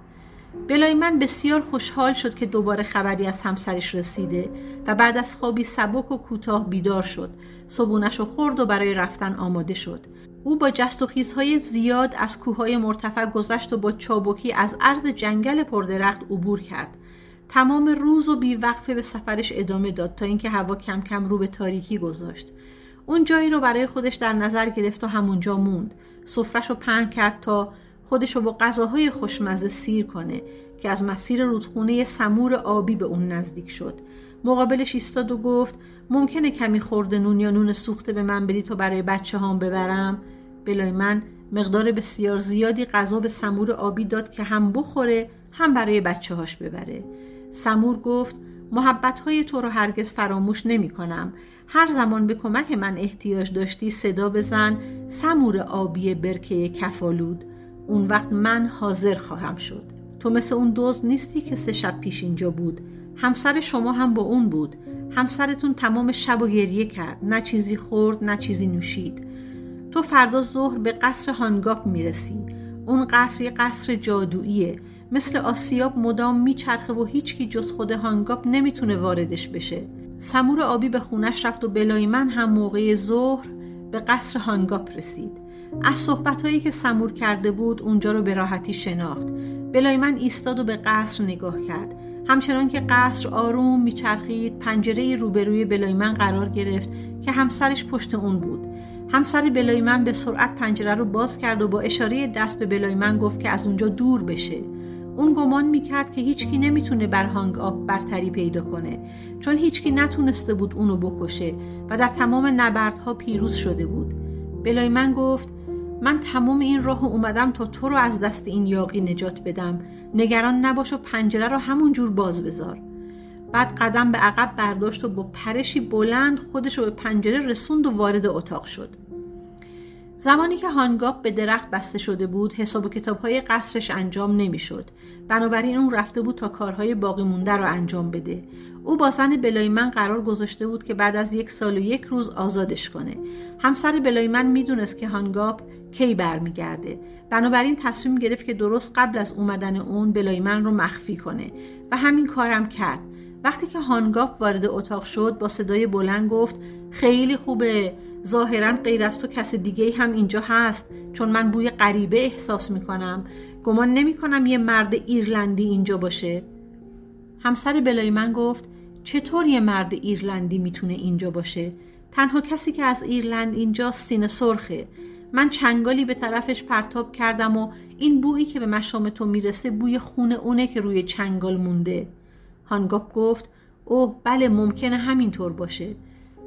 بلای من بسیار خوشحال شد که دوباره خبری از همسرش رسیده و بعد از خوابی سبک و کوتاه بیدار شد. صبونش و خورد و برای رفتن آماده شد. او با جست و خیزهای زیاد از کوههای مرتفع گذشت و با چابکی از عرض جنگل پردرخت عبور کرد. تمام روز و بیوقفه به سفرش ادامه داد تا اینکه هوا کم کم رو به تاریکی گذاشت. اون جایی رو برای خودش در نظر گرفت و همونجا موند. سفرش رو پهن کرد تا خودش رو با غذاهای خوشمزه سیر کنه که از مسیر رودخونه سمور آبی به اون نزدیک شد. مقابلش ایستاد و گفت ممکنه کمی خورده نون یا نون سوخته به من بدی تا برای بچه هام ببرم؟ بلای من مقدار بسیار زیادی غذا به سمور آبی داد که هم بخوره هم برای بچه هاش ببره. سمور گفت محبت های تو رو هرگز فراموش نمی کنم هر زمان به کمک من احتیاج داشتی صدا بزن سمور آبی برکه کفالود. اون وقت من حاضر خواهم شد. تو مثل اون دوز نیستی که سه شب پیش اینجا بود. همسر شما هم با اون بود. همسرتون تمام شب و گریه کرد. نه چیزی خورد نه چیزی نوشید. تو فردا ظهر به قصر هانگاپ می‌رسی. اون قصر یه قصر جادوییه. مثل آسیاب مدام میچرخه و هیچکی جز خود هانگاپ نمی‌تونه واردش بشه. سمور آبی به خونش رفت و بلای من هم موقع ظهر به قصر هانگاپ رسید. از صحبتهایی که سمور کرده بود اونجا رو به راحتی شناخت. بلای من ایستاد و به قصر نگاه کرد. همچنان که قصر آروم میچرخید پنجره روبروی بلای من قرار گرفت که همسرش پشت اون بود. همسر بلای من به سرعت پنجره رو باز کرد و با اشاره دست به بلای من گفت که از اونجا دور بشه. اون گمان می‌کرد که هیچکی نمی‌تونه بر هانگ آب برتری پیدا کنه چون هیچکی نتونسته بود اونو بکشه و در تمام نبردها پیروز شده بود. بلای من گفت من تمام این راه اومدم تا تو رو از دست این یاقی نجات بدم. نگران نباش و پنجره رو همون جور باز بذار. بعد قدم به عقب برداشت و با پرشی بلند خودش رو به پنجره رسوند و وارد اتاق شد. زمانی که هانگاپ به درخت بسته شده بود حساب و کتاب های قصرش انجام نمی‌شد. بنابراین اون رفته بود تا کارهای باقی مونده رو انجام بده. او با زن بلایمن قرار گذاشته بود که بعد از یک سال و یک روز آزادش کنه. همسر بلایمن می‌دونست که هانگاپ کی برمیگرده. بنابراین تصمیم گرفت که درست قبل از اومدن اون بلایمن رو مخفی کنه و همین کارم کرد. وقتی که هانگاپ وارد اتاق شد با صدای بلند گفت خیلی خوبه. ظاهرا غیر از تو کس دیگه هم اینجا هست چون من بوی غریبه احساس می‌کنم. گمان نمی‌کنم یه مرد ایرلندی اینجا باشه. همسر بلای من گفت چطور یه مرد ایرلندی می‌تونه اینجا باشه؟ تنها کسی که از ایرلند اینجا سینه سرخه. من چنگالی به طرفش پرتاب کردم و این بویی که به مشام تو می‌رسه بوی خون اونه که روی چنگال مونده. هانگاپ گفت اوه بله ممکنه همینطور باشه.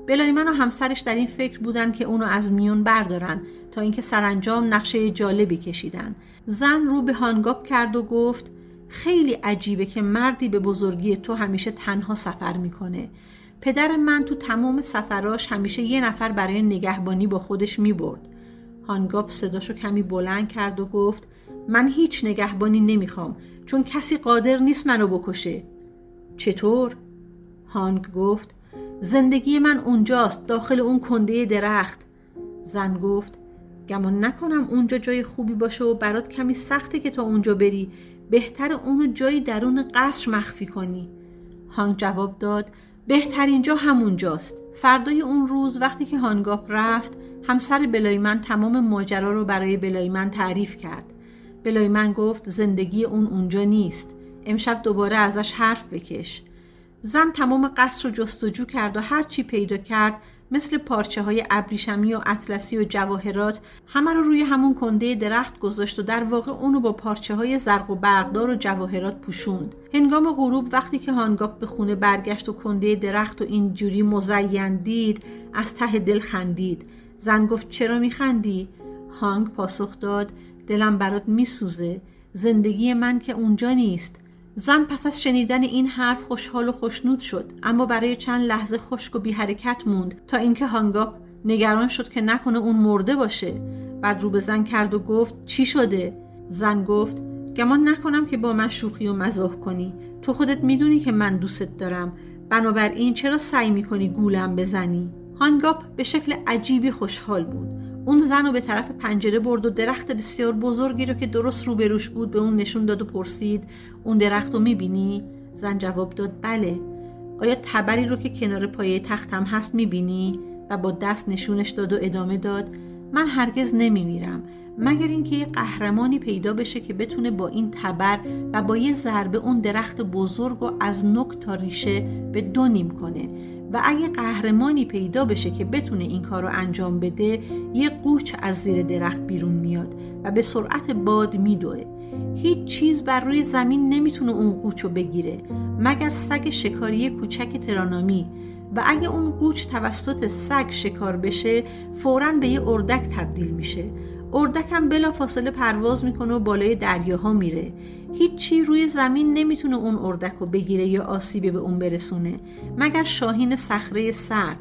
بلای من و همسرش در این فکر بودن که اونو از میون بردارن تا اینکه سرانجام نقشه جالبی کشیدن. زن رو به هانگاپ کرد و گفت خیلی عجیبه که مردی به بزرگی تو همیشه تنها سفر می‌کنه. پدر من تو تمام سفراش همیشه یه نفر برای نگهبانی با خودش می‌برد. هانگاپ صداشو کمی بلند کرد و گفت من هیچ نگهبانی نمی‌خوام چون کسی قادر نیست منو بکشه. چطور؟ هانگ گفت زندگی من اونجاست داخل اون کنده درخت. زن گفت گمان نکنم اونجا جای خوبی باشه و برات کمی سخته که تا اونجا بری. بهتر اونو جایی درون قصر مخفی کنی. هانگ جواب داد بهترین جا همونجاست. فردای اون روز وقتی که هانگاپ رفت همسر بلایمن تمام ماجرا رو برای بلایمن تعریف کرد. بلایمن گفت زندگی اون اونجا نیست. امشب دوباره ازش حرف بکش. زن تمام قصر رو جستجو کرد و هر چی پیدا کرد مثل پارچه های ابریشمی و اطلسی و جواهرات همه رو روی همون کنده درخت گذاشت و در واقع اونو با پارچه های زرق و برقدار و جواهرات پوشوند. هنگام غروب وقتی که هانگاپ به خونه برگشت و کنده درخت و اینجوری مزین دید از ته دل خندید. زن گفت چرا میخندی؟ هانگ پاسخ داد دلم برات میسوزه. زندگی من که اونجا نیست. زن پس از شنیدن این حرف خوشحال و خوشنود شد اما برای چند لحظه خشک و بی حرکت موند تا اینکه هانگاپ نگران شد که نکنه اون مرده باشه. بعد رو به زن کرد و گفت چی شده؟ زن گفت گمان نکنم که با من شوخی و مزاح کنی. تو خودت می‌دونی که من دوستت دارم. بنابراین چرا سعی می‌کنی گولم بزنی؟ هانگاپ به شکل عجیبی خوشحال بود. اون زن رو به طرف پنجره برد و درخت بسیار بزرگی رو که درست روبروش بود به اون نشون داد و پرسید اون درخت رو می‌بینی؟ زن جواب داد بله آیا تبری رو که کنار پایه تختم هست می‌بینی؟ و با دست نشونش داد و ادامه داد من هرگز نمیمیرم مگر اینکه یه قهرمانی پیدا بشه که بتونه با این تبر و با یه ضربه اون درخت بزرگ و از نک تا ریشه به دو نیم کنه و اگه قهرمانی پیدا بشه که بتونه این کار رو انجام بده یه قوچ از زیر درخت بیرون میاد و به سرعت باد میدوه. هیچ چیز بر روی زمین نمی‌تونه اون قوچ رو بگیره مگر سگ شکاری کوچک ترانامی. و اگه اون قوچ توسط سگ شکار بشه فورا به یه اردک تبدیل میشه. اردک هم بلا فاصله پرواز می‌کنه و بالای دریاها میره. هیچی روی زمین نمی‌تونه اون اردک رو بگیره یا آسیبی به اون برسونه مگر شاهین صخره سرد.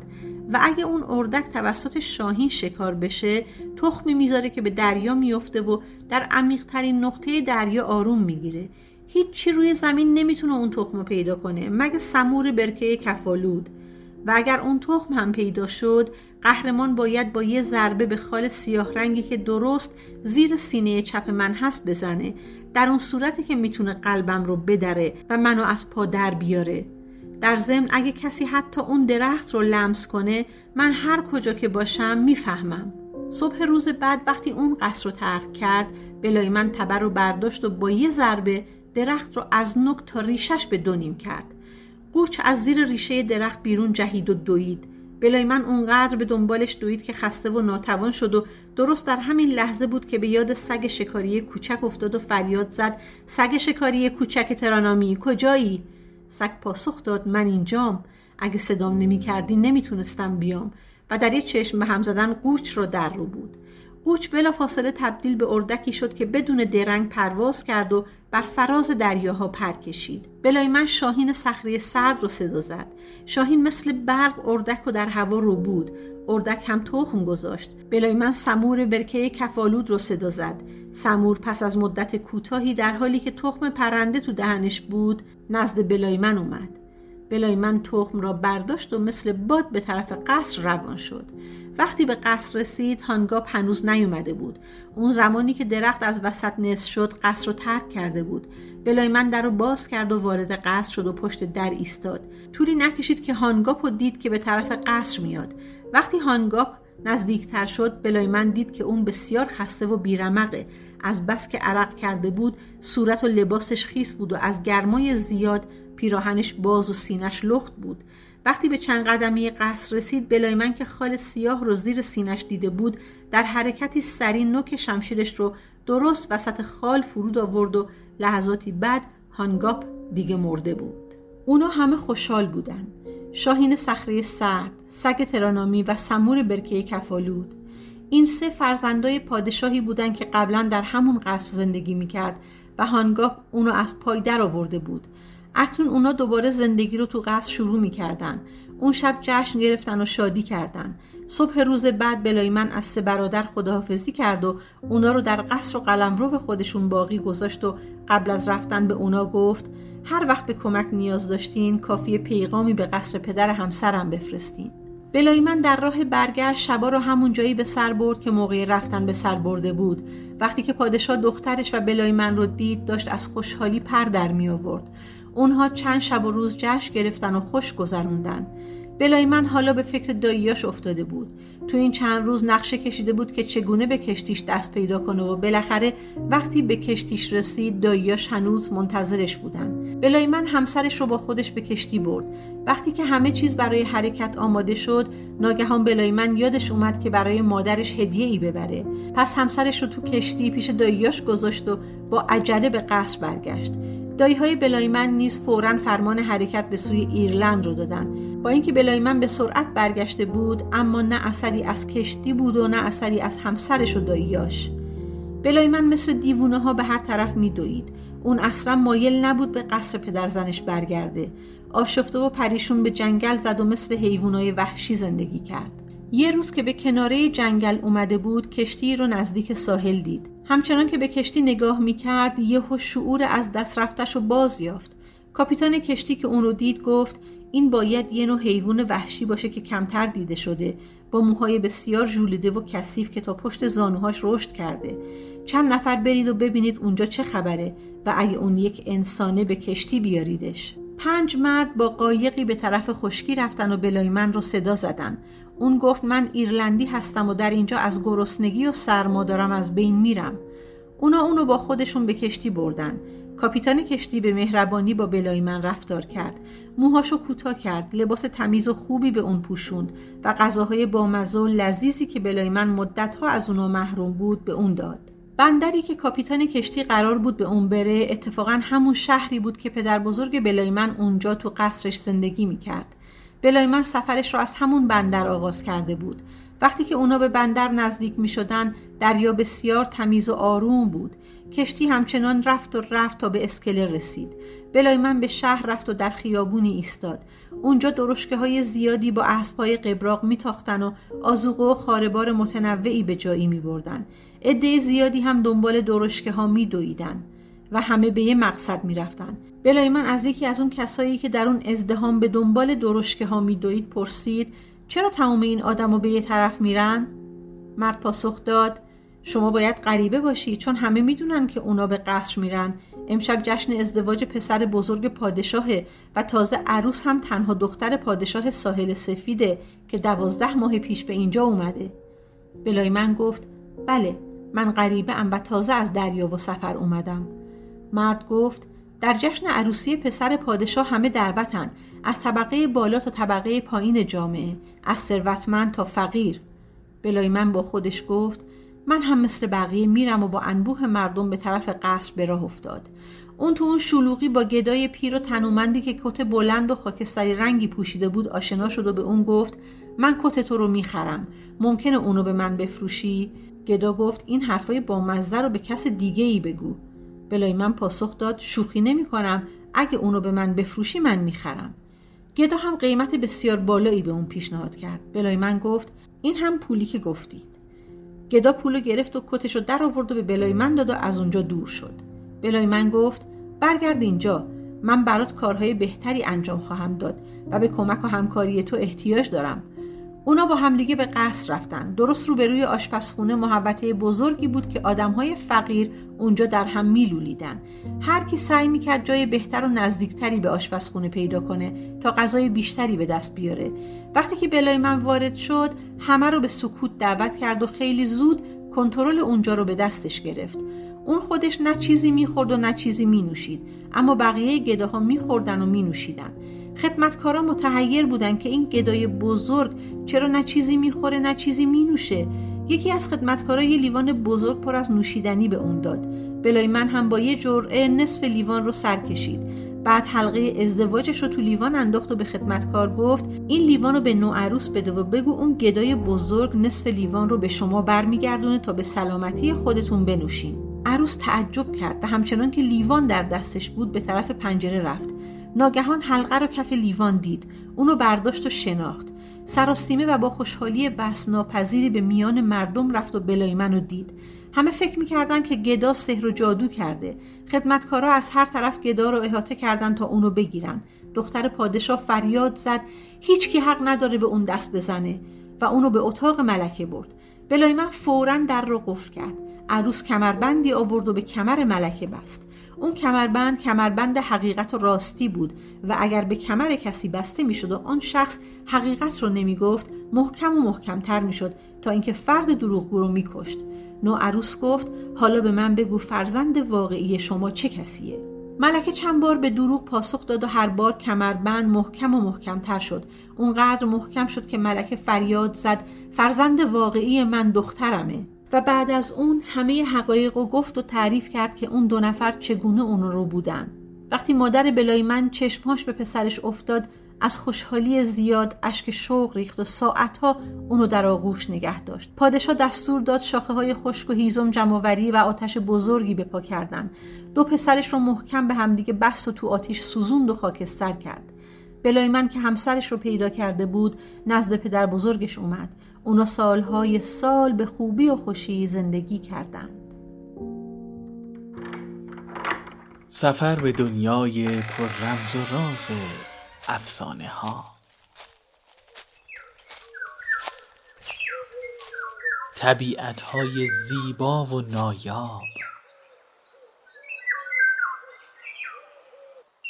و اگه اون اردک توسط شاهین شکار بشه تخمی می‌ذاره که به دریا میفته و در عمیقترین نقطه دریا آروم می‌گیره. هیچی روی زمین نمی‌تونه اون تخم رو پیدا کنه مگه سمور برکه کفالود. و اگر اون تخم هم پیدا شد قهرمان باید با یه ضربه به خال سیاه رنگی که درست زیر سینه چپ من هست بزنه. در اون صورتی که می‌تونه قلبم رو بدره و منو از پا در بیاره. در ضمن اگه کسی حتی اون درخت رو لمس کنه من هر کجا که باشم می‌فهمم. صبح روز بعد وقتی اون قصر رو ترک کرد بلای من تبر رو برداشت و با یه ضربه درخت رو از نک تا ریشش به دونیم کرد. قوچ از زیر ریشه درخت بیرون جهید و دوید. بلای من اونقدر به دنبالش دوید که خسته و ناتوان شد و درست در همین لحظه بود که به یاد سگ شکاری کوچک افتاد و فریاد زد. سگ شکاری کوچک ترانامی کجایی؟ سگ پاسخ داد من اینجام. اگه صدام نمی نمی‌تونستم بیام. و در یه چشم به هم زدن قوچ رو در رو بود. قوچ بلا فاصله تبدیل به اردکی شد که بدون درنگ پرواز کرد و بر فراز دریاها پر کشید. بلای من شاهین صخره سرد رو صدا زد. شاهین مثل برق اردک و در هوا رو بود. اردک هم تخم گذاشت. بلای من سمور برکه کفالود رو صدا زد. سمور پس از مدت کوتاهی در حالی که تخم پرنده تو دهنش بود نزد بلای من اومد. بلای من تخم را برداشت و مثل باد به طرف قصر روان شد. وقتی به قصر رسید هانگاپ هنوز نیومده بود. اون زمانی که درخت از وسط نصف شد قصر رو ترک کرده بود. بلای من در رو باز کرد و وارد قصر شد و پشت در ایستاد. طولی نکشید که هانگاپ رو دید که به طرف قصر میاد. وقتی هانگاپ نزدیکتر شد بلای من دید که اون بسیار خسته و بیرمقه. از بس که عرق کرده بود صورت و لباسش خیس بود و از گرمای زیاد پیراهنش باز و سینش لخت بود. وقتی به چند قدمی قصر رسید بلای من که خال سیاه رو زیر سینش دیده بود در حرکتی سری نوک شمشیرش رو درست وسط خال فرود آورد و لحظاتی بعد هانگاپ دیگه مرده بود. اونا همه خوشحال بودن. شاهین صخره سرد، سگ ترانامی و سمور برکه کفالود. این سه فرزندای پادشاهی بودند که قبلا در همون قصر زندگی می‌کرد و هانگاپ اونو از پای در آورده بود. اکنون اونا دوباره زندگی رو تو قصر شروع می‌کردن. اون شب جشن گرفتن و شادی کردن. صبح روز بعد بلای من از سه برادر خداحافظی کرد و اونا رو در قصر و قلمرو خودشون باقی گذاشت و قبل از رفتن به اونا گفت هر وقت به کمک نیاز داشتین کافی پیغامی به قصر پدر همسرم بفرستین. بلای من در راه برگشت شبا رو همون جایی به سر برد که موقع رفتن به سر برده بود. وقتی که پادشاه دخترش و بلای من رو دید داشت از خوشحالی پر در می آورد اونها چند شب و روز جشن گرفتن و خوش گذروندن. بلای من حالا به فکر داییاش افتاده بود. تو این چند روز نقشه کشیده بود که چگونه به کشتیش دست پیدا کنه و بالاخره وقتی به کشتیش رسید داییاش هنوز منتظرش بودن. بلای من همسرش رو با خودش به کشتی برد. وقتی که همه چیز برای حرکت آماده شد ناگهان بلایمن یادش اومد که برای مادرش هدیه ای ببره. پس همسرش رو تو کشتی پیش داییاش گذاشت و با عجله به قصر برگشت. دایی های بلایمن نیز فورا فرمان حرکت به سوی ایرلند رو دادن. با اینکه بلایمن به سرعت برگشته بود اما نه اثری از کشتی بود و نه اثری از همسرش و داییاش بلایمن مثل دیوونه ها به هر طرف میدوید. اون اصلا مایل نبود به قصر پدرزنش برگرده. آشفته و پریشون به جنگل زد و مثل حیوانای وحشی زندگی کرد. یه روز که به کناره جنگل اومده بود کشتی رو نزدیک ساحل دید. همچنان که به کشتی نگاه می‌کرد یهو شعور از دست رفتش رو باز یافت. کاپیتان کشتی که اون رو دید گفت این باید یه نوع حیوان وحشی باشه که کمتر دیده شده. با موهای بسیار ژولیده و کثیف که تا پشت زانوهاش رشد کرده. چند نفر برید و ببینید اونجا چه خبره و اگه اون یک انسانه به کشتی بیاریدش. پنج مرد با قایقی به طرف خشکی رفتن و بلای من رو صدا زدن. اون گفت من ایرلندی هستم و در اینجا از گرسنگی و سرما دارم از بین میرم. اونا اونو با خودشون به کشتی بردن. کاپیتان کشتی به مهربانی با بلایمن رفتار کرد. موهاشو کوتاه کرد لباس تمیز و خوبی به اون پوشوند و غذاهای بامزه و لذیذی که بلایمن مدتها از اونو محروم بود به اون داد. بندری که کاپیتان کشتی قرار بود به اون بره اتفاقا همون شهری بود که پدر بزرگ بلایمن اونجا تو قصرش زندگی می‌کرد. بلایمن سفرش را از همون بندر آغاز کرده بود. وقتی که اونا به بندر نزدیک می شدن دریا بسیار تمیز و آروم بود. کشتی همچنان رفت و رفت تا به اسکله رسید. بلایمن به شهر رفت و در خیابونی ایستاد. اونجا درشکه های زیادی با اسبهای قبراق میتاختن و آزوقه و خاربار متنوعی به جایی می بردن عده زیادی هم دنبال درشکه ها می دویدن و همه به یه مقصد می رفتن. بلای من از یکی از اون کسایی که در اون ازدهام به دنبال درشکه ها می دوید پرسید چرا تمام این آدم رو به یه طرف میرن؟ مرد پاسخ داد شما باید غریبه باشی چون همه می‌دونن که اونا به قصر میرن امشب جشن ازدواج پسر بزرگ پادشاهه و تازه عروس هم تنها دختر پادشاه ساحل سفیده که دوازده ماه پیش به اینجا اومده بلای من گفت بله من غریبه ام و تازه از دریا و سفر اومدم مرد گفت در جشن عروسی پسر پادشاه همه دعوتن از طبقه بالا تا طبقه پایین جامعه از ثروتمند تا فقیر. بلای من با خودش گفت من هم مثل بقیه میرم و با انبوه مردم به طرف قصر به راه افتاد. اون تو اون شلوغی با گدای پیر و تنومندی که کت بلند و خاکستری رنگی پوشیده بود آشنا شد و به اون گفت من کت تو رو می‌خرم ممکنه اونو به من بفروشی؟ گدا گفت این حرفای بامزه رو به کس دیگه ای بگو. بلای من پاسخ داد شوخی نمی کنم. اگه اونو به من بفروشی من می‌خرم گدا هم قیمت بسیار بالایی به اون پیشنهاد کرد. بلای من گفت این هم پولی که گفتید. گدا پولو گرفت و کتش رو در آورد و به بلای من داد و از اونجا دور شد. بلای من گفت برگرد اینجا. من برات کارهای بهتری انجام خواهم داد و به کمک و همکاری تو احتیاج دارم. اونا با همدیگه به قصر رفتن. درست روبروی آشپزخونه محوطه بزرگی بود که آدمهای فقیر اونجا در هم میلولیدن. هر کی سعی می‌کرد جای بهتر و نزدیکتری به آشپزخونه پیدا کنه تا غذای بیشتری به دست بیاره. وقتی که بلای من وارد شد همه رو به سکوت دعوت کرد و خیلی زود کنترل اونجا رو به دستش گرفت. اون خودش نه چیزی می‌خورد و نه چیزی مینوشید اما بقیه گداها میخوردن و مینوشیدن. خدمتکارا متحیر بودن که این گدای بزرگ چرا نه چیزی می‌خوره نه چیزی مینوشه. یکی از خدمتکارا یه لیوان بزرگ پر از نوشیدنی به اون داد. بلای من هم با یه جرعه نصف لیوان رو سر کشید. بعد حلقه ازدواجش رو تو لیوان انداخت و به خدمتکار گفت این لیوان رو به نو عروس بده و بگو اون گدای بزرگ نصف لیوان رو به شما برمیگردونه تا به سلامتی خودتون بنوشین. عروس تعجب کرد و همچنان که لیوان در دستش بود به طرف پنجره رفت. ناگهان حلقه رو کف لیوان دید. اونو برداشت و شناخت. سراستیمه و با خوشحالی وسناپذیری به میان مردم رفت و بلای منو دید. همه فکر می‌کردن که گدا سحر و جادو کرده. خدمتکارا از هر طرف گدا رو احاطه کردن تا اونو بگیرن. دختر پادشاه فریاد زد هیچ کی حق نداره به اون دست بزنه. و اونو به اتاق ملکه برد. بلای من فورا در رو قفل کرد. عروس کمربندی آورد و به کمر ملکه بست. اون کمربند کمربند حقیقت و راستی بود و اگر به کمر کسی بسته می‌شد و آن شخص حقیقت رو نمی‌گفت محکم و محکمتر می‌شد تا اینکه فرد دروغگو رو میکشت. نو عروس گفت حالا به من بگو فرزند واقعی شما چه کسیه؟ ملکه چند بار به دروغ پاسخ داد و هر بار کمربند محکم و محکمتر شد. اونقدر محکم شد که ملکه فریاد زد فرزند واقعی من دخترمه. و بعد از اون همه حقایق و گفت و تعریف کرد که اون دو نفر چگونه اون رو بودن. وقتی مادر بلای من چشمهاش به پسرش افتاد از خوشحالی زیاد اشک شوق ریخت و ساعتها اونو در آغوش نگه داشت. پادشاه دستور داد شاخه های خشک و هیزم جمعوری و آتش بزرگی به پا کردن. دو پسرش رو محکم به همدیگه بست و تو آتیش سوزوند و خاکستر کرد. بلایمن که همسرش رو پیدا کرده بود نزد پدر بزرگش اومد. اونا سالهای سال به خوبی و خوشی زندگی کردند. سفر به دنیای پر رمز و راز افسانه ها. طبیعت های زیبا و نایاب.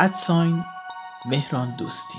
ادساین مهران دوستی.